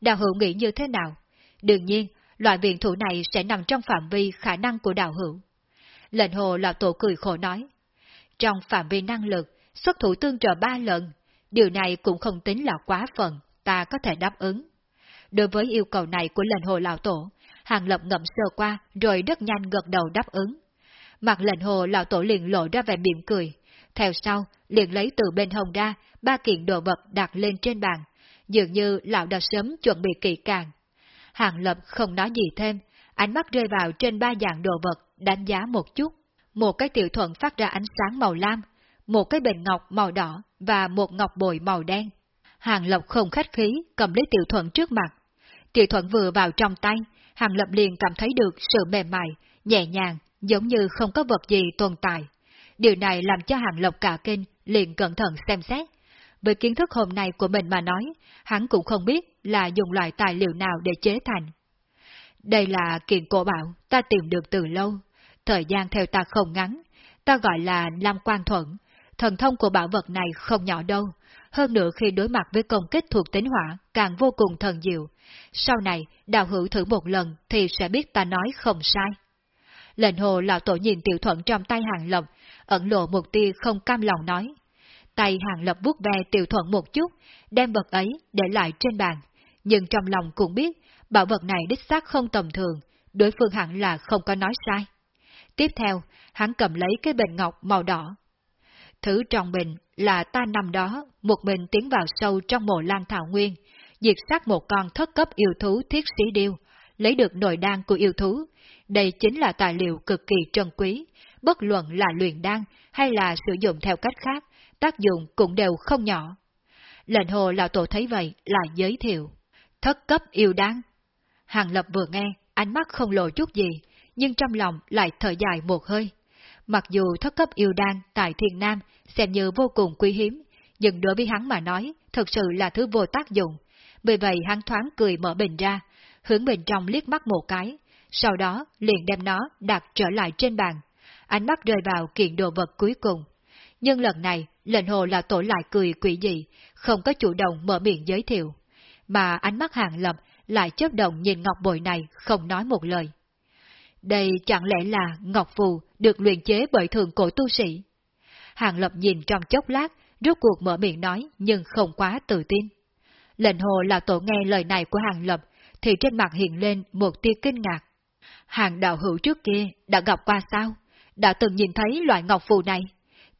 Đạo hữu nghĩ như thế nào? Đương nhiên, loại viện thủ này sẽ nằm trong phạm vi khả năng của đạo hữu. Lệnh hồ lão tổ cười khổ nói. Trong phạm vi năng lực, xuất thủ tương trợ ba lần, điều này cũng không tính là quá phần, ta có thể đáp ứng. Đối với yêu cầu này của lệnh hồ lão tổ, Hàng Lập ngậm sơ qua rồi rất nhanh gật đầu đáp ứng. Mặt lệnh hồ lão tổ liền lộ ra vẻ mỉm cười, theo sau liền lấy từ bên hông ra ba kiện đồ vật đặt lên trên bàn, dường như lão đã sớm chuẩn bị kỹ càng. Hàng Lập không nói gì thêm, ánh mắt rơi vào trên ba dạng đồ vật, đánh giá một chút. Một cái tiểu thuận phát ra ánh sáng màu lam, một cái bình ngọc màu đỏ và một ngọc bội màu đen. Hàng Lập không khách khí cầm lấy tiểu thuận trước mặt. Tiểu thuận vừa vào trong tay, Hàng Lập liền cảm thấy được sự mềm mại, nhẹ nhàng, giống như không có vật gì tồn tại. Điều này làm cho Hàng Lộc cả kinh, liền cẩn thận xem xét. Với kiến thức hôm nay của mình mà nói, hắn cũng không biết là dùng loại tài liệu nào để chế thành. Đây là kiện cổ bảo ta tìm được từ lâu, thời gian theo ta không ngắn, ta gọi là Lam Quan Thuận. Thần thông của bảo vật này không nhỏ đâu, hơn nữa khi đối mặt với công kích thuộc tính hỏa càng vô cùng thần diệu. Sau này, đào hữu thử một lần thì sẽ biết ta nói không sai. Lệnh hồ lão tổ nhìn tiểu thuận trong tay hàng lộc, ẩn lộ một tia không cam lòng nói. Tay hàng lập vuốt ve tiểu thuận một chút, đem vật ấy để lại trên bàn. Nhưng trong lòng cũng biết, bảo vật này đích xác không tầm thường, đối phương hẳn là không có nói sai. Tiếp theo, hắn cầm lấy cái bình ngọc màu đỏ. Thứ trong bình là ta nằm đó, một mình tiến vào sâu trong mộ lan thảo nguyên, diệt sát một con thất cấp yêu thú thiết sĩ điêu, lấy được nội đan của yêu thú. Đây chính là tài liệu cực kỳ trân quý, bất luận là luyện đan hay là sử dụng theo cách khác, tác dụng cũng đều không nhỏ. Lệnh hồ lão tổ thấy vậy là giới thiệu. Thất cấp yêu đan. Hàng lập vừa nghe, ánh mắt không lộ chút gì, nhưng trong lòng lại thở dài một hơi. Mặc dù thất cấp yêu đan tại thiền nam xem như vô cùng quý hiếm, nhưng đối với hắn mà nói, thật sự là thứ vô tác dụng. Vì vậy hắn thoáng cười mở bình ra, hướng bên trong liếc mắt một cái, sau đó liền đem nó đặt trở lại trên bàn. Ánh mắt rơi vào kiện đồ vật cuối cùng. Nhưng lần này, lệnh hồ là tổ lại cười quỷ dị, không có chủ động mở miệng giới thiệu. Mà ánh mắt hàng lập lại chớp động nhìn ngọc bội này không nói một lời. Đây chẳng lẽ là ngọc phù được luyện chế bởi thường cổ tu sĩ? Hàng Lập nhìn trong chốc lát, rốt cuộc mở miệng nói nhưng không quá tự tin. Lệnh hồ là tổ nghe lời này của Hàng Lập, thì trên mặt hiện lên một tia kinh ngạc. Hàng đạo hữu trước kia đã gặp qua sao? Đã từng nhìn thấy loại ngọc phù này?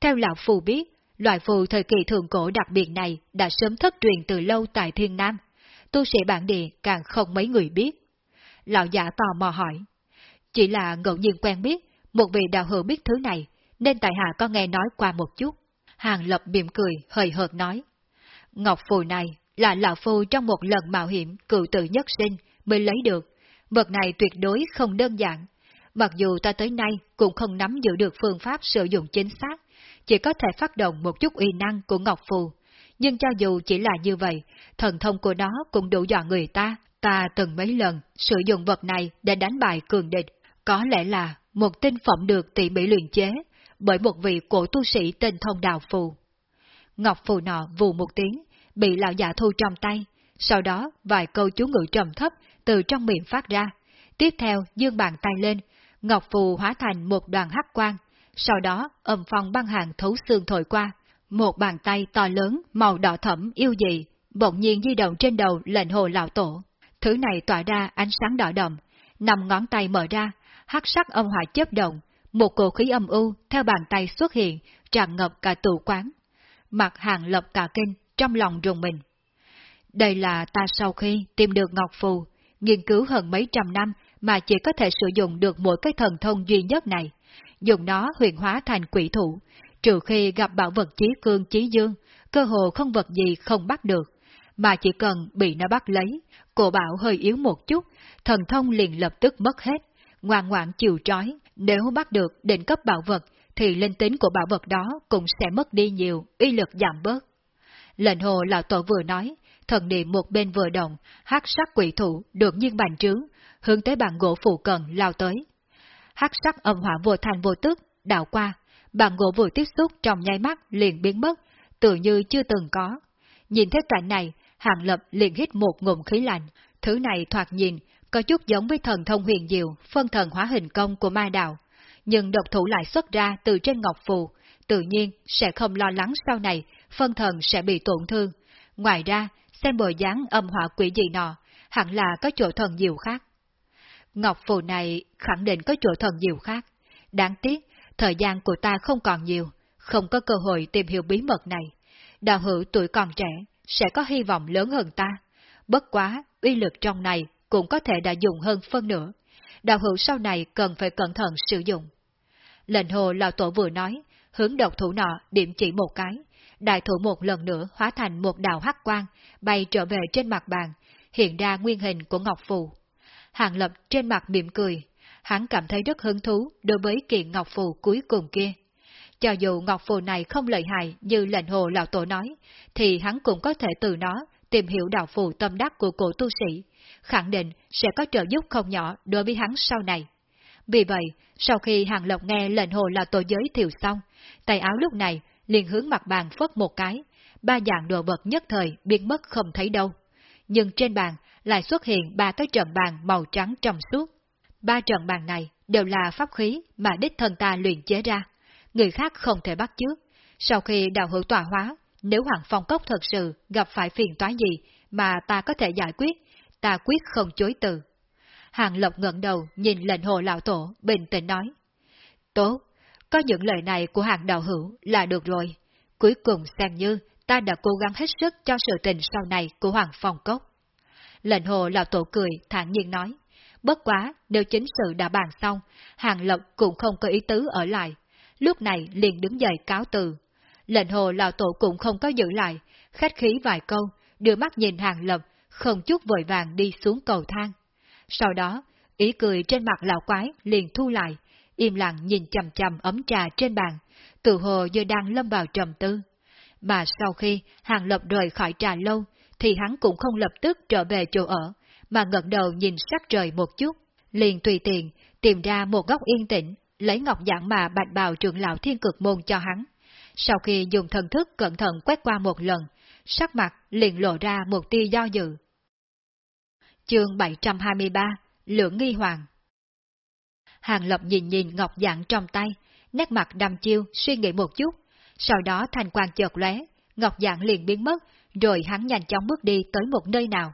Theo lão phù biết, loại phù thời kỳ thường cổ đặc biệt này đã sớm thất truyền từ lâu tại Thiên Nam. Tu sĩ bản địa càng không mấy người biết. Lão giả tò mò hỏi. Chỉ là ngẫu nhiên quen biết, một vị đạo hữu biết thứ này, nên tại hạ có nghe nói qua một chút. Hàng Lập mỉm cười, hơi hợt nói. Ngọc phù này là lão phu trong một lần mạo hiểm cựu tự nhất sinh mới lấy được. Vật này tuyệt đối không đơn giản. Mặc dù ta tới nay cũng không nắm giữ được phương pháp sử dụng chính xác, chỉ có thể phát động một chút uy năng của Ngọc Phù. Nhưng cho dù chỉ là như vậy, thần thông của nó cũng đủ dọa người ta. Ta từng mấy lần sử dụng vật này để đánh bại cường địch, có lẽ là một tinh phẩm được tỉ mỉ luyện chế, bởi một vị cổ tu sĩ tên thông đào phù. Ngọc phù nọ vù một tiếng, bị lão giả thu trong tay, sau đó vài câu chú ngữ trầm thấp từ trong miệng phát ra. Tiếp theo dương bàn tay lên, Ngọc phù hóa thành một đoàn hắc quang, sau đó âm phong băng hàng thấu xương thổi qua, một bàn tay to lớn màu đỏ thẫm yêu dị, bỗng nhiên di động trên đầu lệnh hồ lão tổ. Thứ này tỏa ra ánh sáng đỏ đậm, nằm ngón tay mở ra, hắc sắc âm hỏa chớp động, một cổ khí âm u theo bàn tay xuất hiện, tràn ngập cả tù quán. Mặt hàng lập cả kinh, trong lòng rùng mình. Đây là ta sau khi tìm được Ngọc Phù, nghiên cứu hơn mấy trăm năm mà chỉ có thể sử dụng được mỗi cái thần thông duy nhất này. Dùng nó huyền hóa thành quỷ thủ, trừ khi gặp bảo vật chí cương chí dương, cơ hồ không vật gì không bắt được, mà chỉ cần bị nó bắt lấy, cổ bảo hơi yếu một chút, thần thông liền lập tức mất hết, ngoan ngoãn chịu trói, nếu bắt được định cấp bảo vật, thì linh tính của bảo vật đó cũng sẽ mất đi nhiều, uy lực giảm bớt. Lệnh hồ lão tổ vừa nói, thần niệm một bên vừa động, hắc sắc quỷ thủ đột nhiên bành trướng, hướng tới bàn gỗ phụ cận lao tới. Hắc sắc âm hỏa vô thành vô tức, đảo qua, bàn gỗ vừa tiếp xúc trong nháy mắt liền biến mất, tự như chưa từng có. Nhìn thấy cảnh này, Hàng Lập liền hít một ngụm khí lạnh, thứ này thoạt nhìn có chút giống với thần thông huyền diệu, phân thần hóa hình công của Mai Đạo. Nhưng độc thủ lại xuất ra từ trên ngọc phù, tự nhiên sẽ không lo lắng sau này phân thần sẽ bị tổn thương. Ngoài ra, xem bồi dáng âm hỏa quỷ gì nọ, hẳn là có chỗ thần diệu khác. Ngọc phù này khẳng định có chỗ thần diệu khác. Đáng tiếc, thời gian của ta không còn nhiều, không có cơ hội tìm hiểu bí mật này. Đạo hữu tuổi còn trẻ, sẽ có hy vọng lớn hơn ta. Bất quá, uy lực trong này cũng có thể đã dùng hơn phân nửa. Đạo hữu sau này cần phải cẩn thận sử dụng. Lệnh hồ lão tổ vừa nói, hướng độc thủ nọ điểm chỉ một cái, đại thủ một lần nữa hóa thành một đạo hắc quang, bay trở về trên mặt bàn, hiện ra nguyên hình của Ngọc Phù. Hàng Lập trên mặt mỉm cười, hắn cảm thấy rất hứng thú đối với kiện Ngọc Phù cuối cùng kia. cho dù ngọc phù này không lợi hại như lệnh hồ lão tổ nói, thì hắn cũng có thể từ nó tìm hiểu đạo phù tâm đắc của cổ tu sĩ, khẳng định sẽ có trợ giúp không nhỏ đối với hắn sau này. Vì vậy, sau khi Hàng Lộc nghe lệnh hồ là tổ giới thiệu xong, tay áo lúc này liền hướng mặt bàn phất một cái, ba dạng đồ vật nhất thời biến mất không thấy đâu. Nhưng trên bàn lại xuất hiện ba cái trận bàn màu trắng trong suốt. Ba trận bàn này đều là pháp khí mà đích thân ta luyện chế ra, người khác không thể bắt chước. Sau khi đạo hữu tỏa hóa, nếu Hoàng Phong Cốc thật sự gặp phải phiền toái gì mà ta có thể giải quyết, ta quyết không chối từ. Hàng Lộc ngẩng đầu nhìn lệnh hồ lão tổ, bình tĩnh nói. Tốt, có những lời này của hàng đạo hữu là được rồi. Cuối cùng xem như ta đã cố gắng hết sức cho sự tình sau này của Hoàng Phong Cốc. Lệnh hồ lão tổ cười, thản nhiên nói. Bất quá, nếu chính sự đã bàn xong, Hàng Lộc cũng không có ý tứ ở lại. Lúc này liền đứng dậy cáo từ. Lệnh hồ lão tổ cũng không có giữ lại, khách khí vài câu, đưa mắt nhìn Hàng Lộc, không chút vội vàng đi xuống cầu thang. Sau đó, ý cười trên mặt lão quái liền thu lại, im lặng nhìn chầm chầm ấm trà trên bàn, tự hồ như đang lâm vào trầm tư. Mà sau khi Hàng Lập rời khỏi trà lâu, thì hắn cũng không lập tức trở về chỗ ở, mà ngẩng đầu nhìn sắc trời một chút, liền tùy tiện tìm ra một góc yên tĩnh, lấy ngọc giản mà bạch bào trưởng lão thiên cực môn cho hắn. Sau khi dùng thần thức cẩn thận quét qua một lần, sắc mặt liền lộ ra một tia do dự. Chương 723 Lưỡng nghi hoàng Hàng Lập nhìn nhìn ngọc dạng trong tay, nét mặt đăm chiêu suy nghĩ một chút, sau đó thành quang chợt lóe, ngọc dạng liền biến mất, rồi hắn nhanh chóng bước đi tới một nơi nào.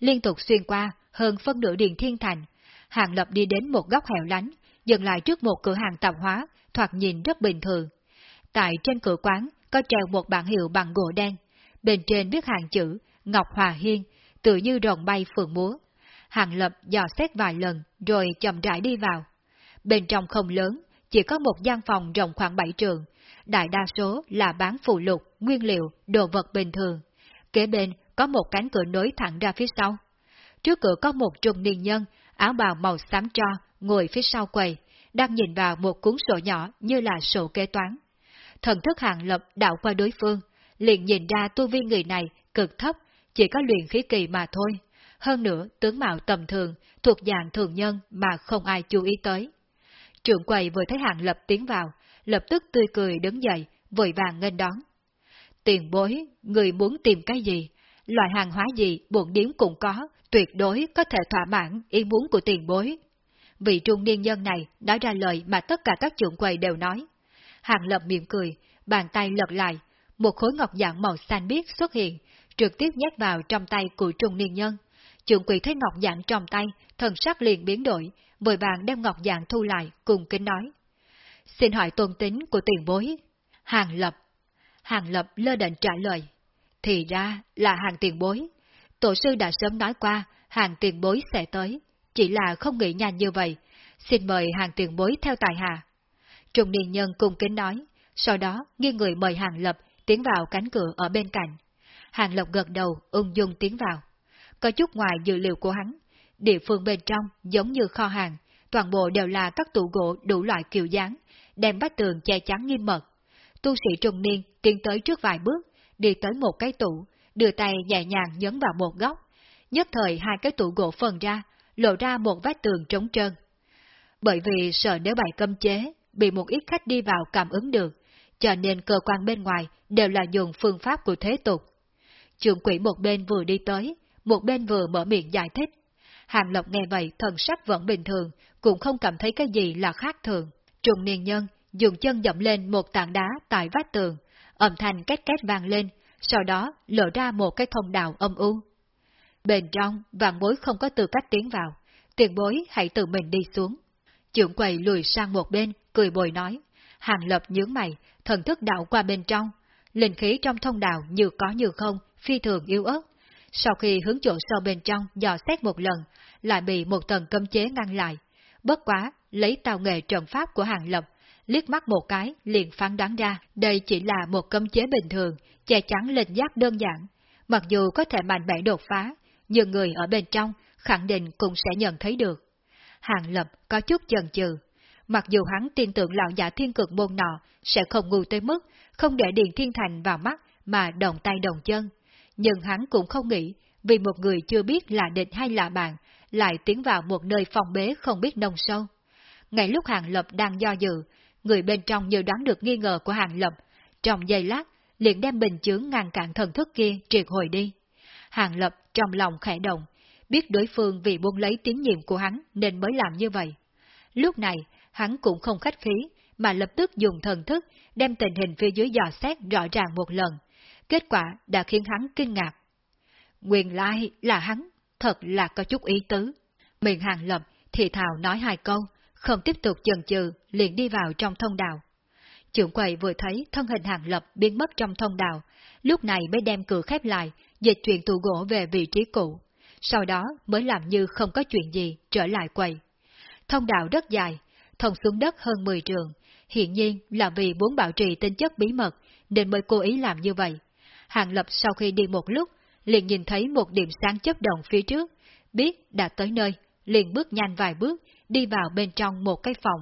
Liên tục xuyên qua hơn phân nửa điện thiên thành, Hàng Lập đi đến một góc hẻo lánh, dừng lại trước một cửa hàng tạp hóa, thoạt nhìn rất bình thường. Tại trên cửa quán có treo một bảng hiệu bằng gỗ đen, bên trên viết hàng chữ Ngọc Hòa Hiên, tự như rồng bay phượng múa. Hàng Lập dò xét vài lần rồi chậm rãi đi vào. Bên trong không lớn, chỉ có một gian phòng rộng khoảng 7 trường, đại đa số là bán phụ lục, nguyên liệu, đồ vật bình thường. Kế bên có một cánh cửa nối thẳng ra phía sau. Trước cửa có một trung niên nhân, áo bào màu xám cho, ngồi phía sau quầy, đang nhìn vào một cuốn sổ nhỏ như là sổ kế toán. Thần thức hàng lập đạo qua đối phương, liền nhìn ra tu vi người này cực thấp, chỉ có luyện khí kỳ mà thôi. Hơn nữa, tướng mạo tầm thường, thuộc dạng thường nhân mà không ai chú ý tới. Trưởng quầy vừa thấy hàng lập tiến vào, lập tức tươi cười đứng dậy, vội vàng nghênh đón. Tiền bối, người muốn tìm cái gì? Loại hàng hóa gì buồn điếm cũng có, tuyệt đối có thể thỏa mãn ý muốn của tiền bối. Vị trung niên nhân này nói ra lời mà tất cả các trưởng quầy đều nói. Hàng lập miệng cười, bàn tay lật lại, một khối ngọc dạng màu xanh biếc xuất hiện, trực tiếp nhét vào trong tay của trung niên nhân. Trưởng quỷ thấy ngọc dạng trong tay, thần sắc liền biến đổi, vội vàng đem ngọc dạng thu lại, cùng kính nói. Xin hỏi tôn tính của tiền bối. Hàng lập. Hàng lập lơ định trả lời. Thì ra là hàng tiền bối. Tổ sư đã sớm nói qua, hàng tiền bối sẽ tới. Chỉ là không nghĩ nhanh như vậy. Xin mời hàng tiền bối theo tài hạ. Trung niên nhân cung kính nói. Sau đó, nghiêng người mời hàng lập tiến vào cánh cửa ở bên cạnh. Hàng lộc gật đầu, ung dung tiến vào. Có chút ngoài dự liệu của hắn, địa phương bên trong giống như kho hàng, toàn bộ đều là các tủ gỗ đủ loại kiểu dáng, đem vách tường che chắn nghiêm mật. Tu sĩ trung niên tiến tới trước vài bước, đi tới một cái tủ, đưa tay nhẹ nhàng nhấn vào một góc. Nhất thời hai cái tủ gỗ phần ra, lộ ra một vách tường trống trơn. Bởi vì sợ nếu bày cấm chế, bị một ít khách đi vào cảm ứng được, cho nên cơ quan bên ngoài đều là dùng phương pháp của thế tục. Trưởng quỷ một bên vừa đi tới, một bên vừa mở miệng giải thích. Hàng Lộc nghe vậy thần sắc vẫn bình thường, cũng không cảm thấy cái gì là khác thường. Trùng niên nhân dùng chân dậm lên một tảng đá tại vách tường, âm thanh két két vang lên, sau đó lộ ra một cái thông đạo âm u. Bên trong, vạn bối không có tư cách tiến vào, tiền bối hãy tự mình đi xuống. Trưởng quầy lùi sang một bên, cười bồi nói. Hàng lập nhướng mày, thần thức đạo qua bên trong. Linh khí trong thông đạo như có như không, phi thường yếu ớt. Sau khi hướng chỗ sâu bên trong dò xét một lần, lại bị một tầng cấm chế ngăn lại. Bất quá, lấy tàu nghề trận pháp của hàng lập, liếc mắt một cái liền phán đoán ra đây chỉ là một cấm chế bình thường, che chắn lên giáp đơn giản. Mặc dù có thể mạnh mẽ đột phá, nhưng người ở bên trong khẳng định cũng sẽ nhận thấy được. Hàng lập có chút chần chừ. mặc dù hắn tin tưởng lão giả thiên cực môn nọ sẽ không ngu tới mức không để Điền Thiên Thành vào mắt mà đồng tay đồng chân, nhưng hắn cũng không nghĩ vì một người chưa biết là địch hay là bạn lại tiến vào một nơi phòng bế không biết nông sâu. Ngay lúc Hàng Lập đang do dự, người bên trong như đoán được nghi ngờ của Hàng Lập, trong giây lát liền đem bình chướng ngăn cản thần thức kia triệt hồi đi. Hàng Lập trong lòng khẽ động, biết đối phương vì muốn lấy tín nhiệm của hắn nên mới làm như vậy. Lúc này, hắn cũng không khách khí, mà lập tức dùng thần thức đem tình hình phía dưới dò xét rõ ràng một lần. Kết quả đã khiến hắn kinh ngạc. Nguyên lai là hắn, thật là có chút ý tứ. Miệng hàng lập thì thào nói hai câu, không tiếp tục chần chừ, liền đi vào trong thông đạo. Trưởng quầy vừa thấy thân hình hàng lập biến mất trong thông đạo, lúc này mới đem cửa khép lại, dịch chuyển tủ gỗ về vị trí cũ. Sau đó mới làm như không có chuyện gì, trở lại quầy. Thông đạo rất dài, thông xuống đất hơn 10 trường, hiện nhiên là vì muốn bảo trì tính chất bí mật, nên mới cố ý làm như vậy. Hàng Lập sau khi đi một lúc, liền nhìn thấy một điểm sáng chấp động phía trước, biết đã tới nơi, liền bước nhanh vài bước, đi vào bên trong một cái phòng.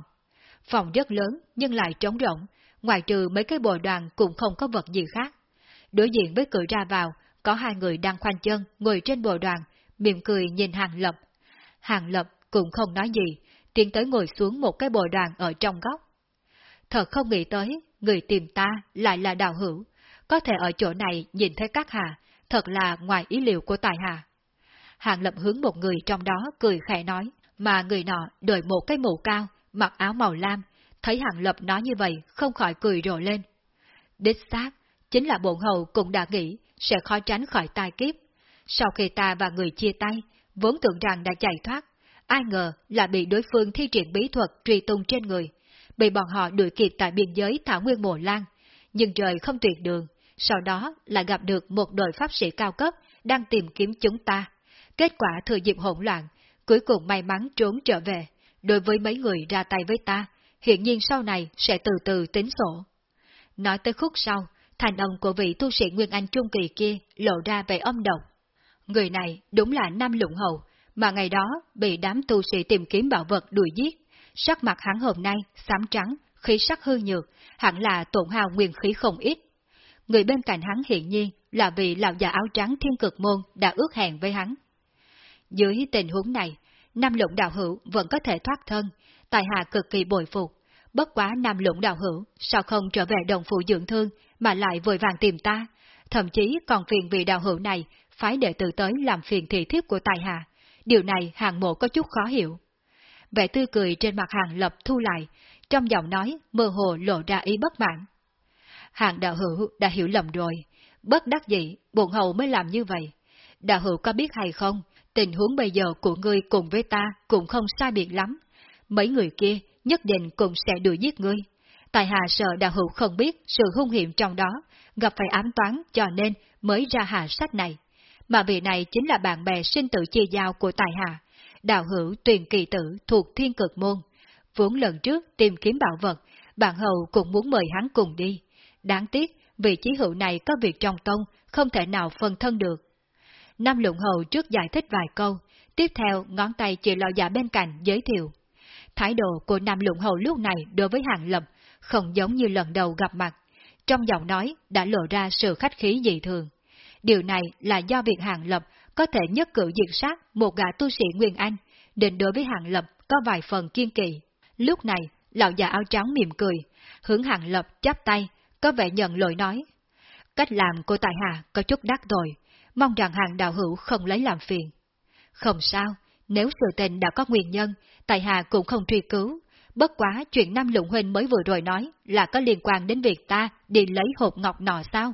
Phòng rất lớn nhưng lại trống rỗng, ngoài trừ mấy cái bồi đoàn cũng không có vật gì khác. Đối diện với cửa ra vào, có hai người đang khoanh chân ngồi trên bồi đoàn, mỉm cười nhìn Hàng Lập. Hàng Lập cũng không nói gì, tiến tới ngồi xuống một cái bồi đoàn ở trong góc. Thật không nghĩ tới, người tìm ta lại là đào hữu, có thể ở chỗ này nhìn thấy các hạ, thật là ngoài ý liệu của tài hạ. Hàng lập hướng một người trong đó cười khẽ nói, mà người nọ đội một cái mũ cao, mặc áo màu lam, thấy hàng lập nói như vậy không khỏi cười rộ lên. Đích xác, chính là bổn hầu cũng đã nghĩ sẽ khó tránh khỏi tai kiếp. Sau khi ta và người chia tay, vốn tưởng rằng đã chạy thoát, ai ngờ là bị đối phương thi triển bí thuật truy tung trên người, bị bọn họ đuổi kịp tại biên giới Thảo Nguyên Mộ Lan, nhưng trời không tuyệt đường, sau đó lại gặp được một đội pháp sĩ cao cấp đang tìm kiếm chúng ta. Kết quả thừa dịp hỗn loạn, cuối cùng may mắn trốn trở về. Đối với mấy người ra tay với ta, hiện nhiên sau này sẽ từ từ tính sổ. Nói tới khúc sau, thành ông của vị tu sĩ Nguyên Anh Trung Kỳ kia lộ ra về âm độc. Người này đúng là Nam Lũng Hầu, mà ngày đó bị đám tu sĩ tìm kiếm bảo vật đuổi giết. Sắc mặt hắn hôm nay xám trắng, khí sắc hư nhược, hẳn là tổn hào nguyên khí không ít. Người bên cạnh hắn hiện nhiên là vị lão già áo trắng thiên cực môn đã ước hẹn với hắn. Dưới tình huống này, Nam Lũng Đạo Hữu vẫn có thể thoát thân, tài hạ cực kỳ bồi phục. Bất quá Nam Lũng Đạo Hữu sao không trở về đồng phụ dưỡng thương mà lại vội vàng tìm ta, thậm chí còn phiền vị đạo hữu này phái đệ tử tới làm phiền thị thiếp của tài hạ. Điều này hàng mộ có chút khó hiểu. Vẻ tươi cười trên mặt hàng lập thu lại, trong giọng nói mơ hồ lộ ra ý bất mãn. Hàng đạo hữu đã hiểu lầm rồi, bất đắc dĩ, bổn hậu mới làm như vậy. Đạo hữu có biết hay không, tình huống bây giờ của ngươi cùng với ta cũng không sai biệt lắm. Mấy người kia nhất định cũng sẽ đuổi giết ngươi. Tài hạ sợ đạo hữu không biết sự hung hiểm trong đó, gặp phải ám toán cho nên mới ra hạ sách này. Mà vị này chính là bạn bè sinh tử chia giao của tài hạ, đạo hữu tuyền kỳ tử thuộc thiên cực môn. Vốn lần trước tìm kiếm bảo vật, bạn hầu cũng muốn mời hắn cùng đi. Đáng tiếc, vị trí hữu này có việc trong tông, không thể nào phân thân được. Nam Lũng Hầu trước giải thích vài câu, tiếp theo ngón tay chỉ lão giả bên cạnh giới thiệu. Thái độ của Nam Lũng Hầu lúc này đối với Hàng Lập không giống như lần đầu gặp mặt, trong giọng nói đã lộ ra sự khách khí dị thường. Điều này là do việc Hàng Lập có thể nhất cử diệt sát một gã tu sĩ Nguyên Anh, định đối với Hàng Lập có vài phần kiên kỳ. Lúc này, lão già áo trắng mỉm cười, hướng Hàng Lập chắp tay, có vẻ nhận lỗi nói. Cách làm của Tài Hà có chút đắt rồi, mong rằng hàng đạo hữu không lấy làm phiền. Không sao, nếu sự tình đã có nguyên nhân, Tài Hà cũng không truy cứu. Bất quá chuyện Nam Lũng Huynh mới vừa rồi nói là có liên quan đến việc ta đi lấy hộp ngọc nọ sao?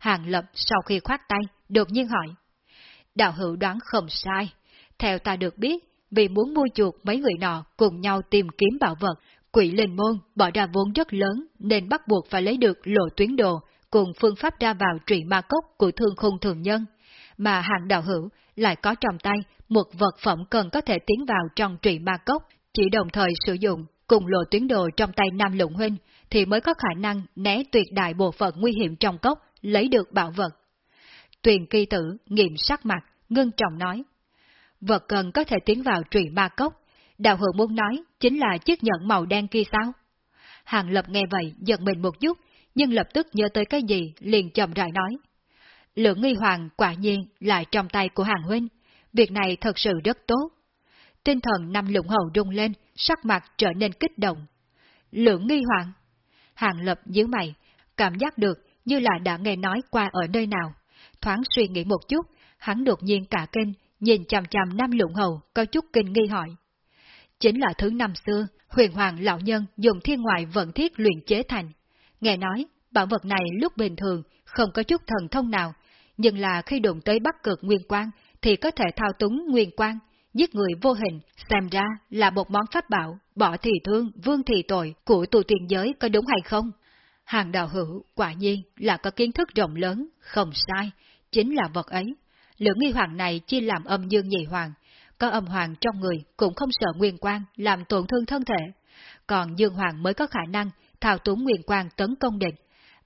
Hàng Lập sau khi khoát tay, đột nhiên hỏi. Đạo hữu đoán không sai. Theo ta được biết, vì muốn mua chuột mấy người nọ cùng nhau tìm kiếm bảo vật, quỷ linh môn bỏ ra vốn rất lớn nên bắt buộc phải lấy được lộ tuyến đồ cùng phương pháp ra vào trụy ma cốc của thương khung thường nhân, mà hàng đạo hữu lại có trong tay một vật phẩm cần có thể tiến vào trong trụy ma cốc, chỉ đồng thời sử dụng cùng lộ tuyến đồ trong tay Nam Lũng Huynh thì mới có khả năng né tuyệt đại bộ phận nguy hiểm trong cốc, lấy được bảo vật. Tuyền kỳ tử nghiệm sắc mặt, ngưng trọng nói. Vật cần có thể tiến vào trụy ma cốc, Đạo hữu muốn nói chính là chiếc nhẫn màu đen kia sao? Hàng Lập nghe vậy giật mình một chút, nhưng lập tức nhớ tới cái gì liền chậm rãi nói. Lượng nghi hoàng quả nhiên lại trong tay của Hàng Huynh, việc này thật sự rất tốt. Tinh thần năm lũng hầu rung lên, sắc mặt trở nên kích động. Lượng nghi hoàng. Hàng Lập nhíu mày, cảm giác được như là đã nghe nói qua ở nơi nào. Thoáng suy nghĩ một chút, hắn đột nhiên cả kinh, nhìn chằm chằm năm lũng hầu, có chút kinh nghi hỏi. Chính là thứ năm xưa, huyền hoàng lão nhân dùng thiên ngoại vận thiết luyện chế thành. Nghe nói, bảo vật này lúc bình thường không có chút thần thông nào, nhưng là khi đụng tới bắc cực nguyên quang thì có thể thao túng nguyên quang, giết người vô hình, xem ra là một món pháp bảo, bỏ thì thương, vương thì tội của tu tiên giới có đúng hay không? Hàng đạo hữu quả nhiên là có kiến thức rộng lớn, không sai, chính là vật ấy. Lưỡng nghi hoàng này chia làm âm dương nhị hoàng, có âm hoàng trong người cũng không sợ nguyên quang làm tổn thương thân thể, còn dương hoàng mới có khả năng thao túng nguyên quang tấn công địch,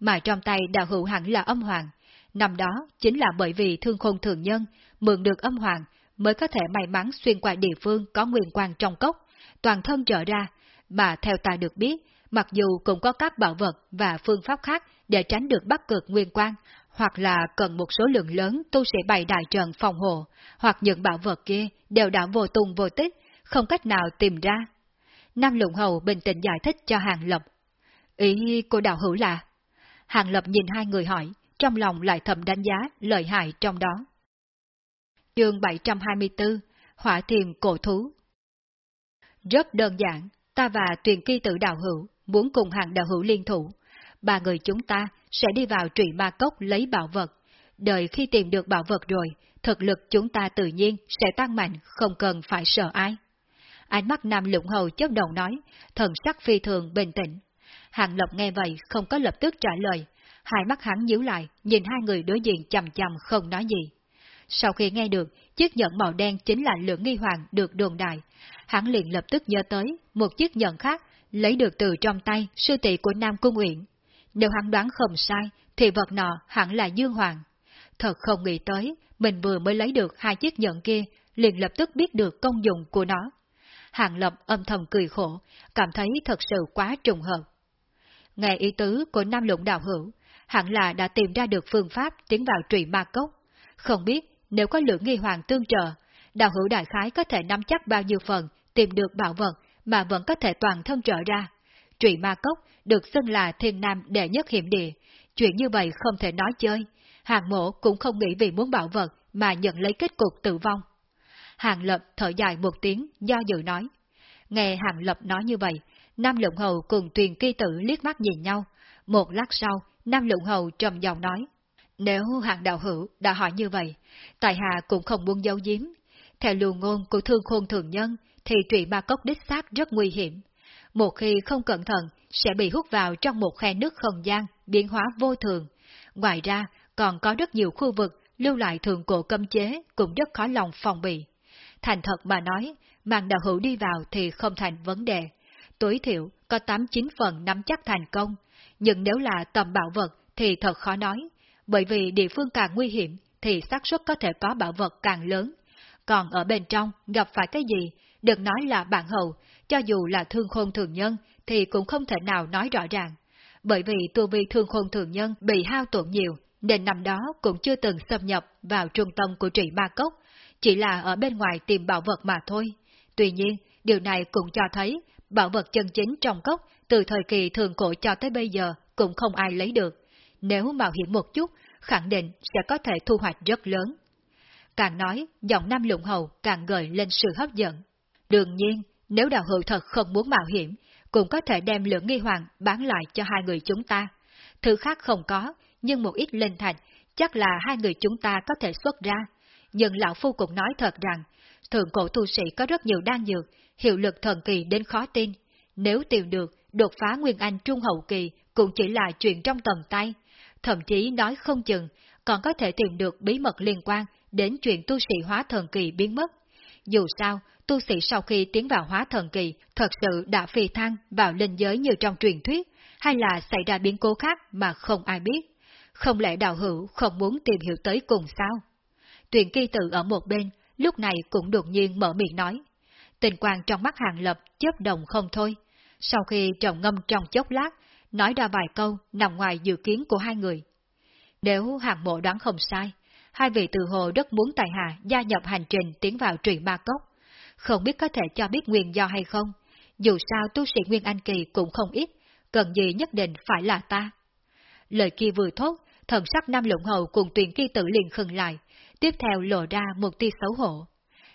mà trong tay đạo hữu hẳn là âm hoàng. Năm đó chính là bởi vì thương khôn thường nhân mượn được âm hoàng mới có thể may mắn xuyên qua địa phương có nguyên quang trong cốc, toàn thân trở ra, mà theo ta được biết, mặc dù cũng có các bảo vật và phương pháp khác để tránh được bắt cực nguyên quang, hoặc là cần một số lượng lớn tu sĩ bày đại trận phòng hộ, hoặc những bảo vật kia đều đã vô tung vô tích, không cách nào tìm ra. Nam Lũng Hầu bình tĩnh giải thích cho Hàng Lập. Ý cô đạo hữu là... Hàng Lập nhìn hai người hỏi, trong lòng lại thầm đánh giá lợi hại trong đó. Chương 724 Hỏa thiềm cổ thú Rất đơn giản, ta và tuyển kỳ tử đạo hữu muốn cùng hàng đạo hữu liên thủ. Ba người chúng ta sẽ đi vào trụy ma cốc lấy bảo vật. Đợi khi tìm được bảo vật rồi, thực lực chúng ta tự nhiên sẽ tăng mạnh, không cần phải sợ ai. Ánh mắt Nam Lũng Hầu chớp đầu nói, thần sắc phi thường bình tĩnh. Hàng Lộc nghe vậy không có lập tức trả lời, hai mắt hắn nhíu lại, nhìn hai người đối diện chầm chầm không nói gì. Sau khi nghe được, chiếc nhẫn màu đen chính là lượng nghi hoàng được đồn đại, hắn liền lập tức nhớ tới một chiếc nhẫn khác lấy được từ trong tay sư tỷ của Nam Cung Uyển. Nếu hắn đoán không sai, thì vật nọ hẳn là Dương Hoàng. Thật không nghĩ tới, mình vừa mới lấy được hai chiếc nhẫn kia, liền lập tức biết được công dụng của nó. Hàng Lập âm thầm cười khổ, cảm thấy thật sự quá trùng hợp. Nghe ý tứ của Nam Lũng Đạo Hữu, hẳn là đã tìm ra được phương pháp tiến vào trụy ma cốc. Không biết nếu có lượng nghi hoàng tương trợ, đạo hữu đại khái có thể nắm chắc bao nhiêu phần tìm được bảo vật mà vẫn có thể toàn thân trở ra. Trụy ma cốc được xưng là thiên nam đệ nhất hiểm địa, chuyện như vậy không thể nói chơi. Hàng mộ cũng không nghĩ vì muốn bảo vật mà nhận lấy kết cục tử vong. Hàng lập thở dài một tiếng, do dự nói. Nghe hàng lập nói như vậy, Nam Lũng Hầu cùng tuyền kỳ tử liếc mắt nhìn nhau. Một lát sau, Nam Lũng Hầu trầm giọng nói. Nếu hàng đạo hữu đã hỏi như vậy, tại hạ cũng không muốn giấu giếm. Theo lưu ngôn của thương khôn thường nhân, thì trụy ma cốc đích xác rất nguy hiểm. Một khi không cẩn thận, sẽ bị hút vào trong một khe nước không gian, biến hóa vô thường. Ngoài ra, còn có rất nhiều khu vực lưu lại thường cổ cấm chế cũng rất khó lòng phòng bị. Thành thật mà nói, mạng đạo hữu đi vào thì không thành vấn đề. Tối thiểu có 8-9 phần nắm chắc thành công, nhưng nếu là tầm bảo vật thì thật khó nói, bởi vì địa phương càng nguy hiểm thì xác suất có thể có bảo vật càng lớn. Còn ở bên trong gặp phải cái gì, đừng nói là bạn hầu, cho dù là thương khôn thường nhân thì cũng không thể nào nói rõ ràng. Bởi vì tu vi thương khôn thường nhân bị hao tổn nhiều, nên năm đó cũng chưa từng xâm nhập vào trung tâm của trị ma cốc, chỉ là ở bên ngoài tìm bảo vật mà thôi. Tuy nhiên, điều này cũng cho thấy bảo vật chân chính trong cốc từ thời kỳ thường cổ cho tới bây giờ cũng không ai lấy được. Nếu mạo hiểm một chút, khẳng định sẽ có thể thu hoạch rất lớn. Càng nói, giọng Nam Lũng Hầu càng gợi lên sự hấp dẫn. Đương nhiên, nếu đạo hữu thật không muốn mạo hiểm, cũng có thể đem lượng nghi hoàng bán lại cho hai người chúng ta. Thứ khác không có, nhưng một ít linh thạch, chắc là hai người chúng ta có thể xuất ra. Nhưng Lão Phu cũng nói thật rằng, thượng cổ tu sĩ có rất nhiều đan dược, hiệu lực thần kỳ đến khó tin. Nếu tìm được, đột phá Nguyên Anh trung hậu kỳ cũng chỉ là chuyện trong tầm tay. Thậm chí nói không chừng, còn có thể tìm được bí mật liên quan đến chuyện tu sĩ hóa thần kỳ biến mất. Dù sao, tu sĩ sau khi tiến vào hóa thần kỳ thật sự đã phi thăng vào linh giới như trong truyền thuyết, hay là xảy ra biến cố khác mà không ai biết. Không lẽ đạo hữu không muốn tìm hiểu tới cùng sao? Tuyển kỳ tử ở một bên, lúc này cũng đột nhiên mở miệng nói. tình quang trong mắt hàng lập chớp đồng không thôi. Sau khi trầm ngâm trong chốc lát, nói ra vài câu nằm ngoài dự kiến của hai người. Nếu hàng mộ đoán không sai, hai vị từ hồ rất muốn tài hạ gia nhập hành trình tiến vào trụy ma cốc. Không biết có thể cho biết nguyên do hay không, dù sao tu sĩ Nguyên Anh Kỳ cũng không ít, cần gì nhất định phải là ta. Lời kia vừa thốt, thần sắc Nam Lũng Hầu cùng tuyển kỳ tử liền khừng lại, tiếp theo lộ ra một tia xấu hổ.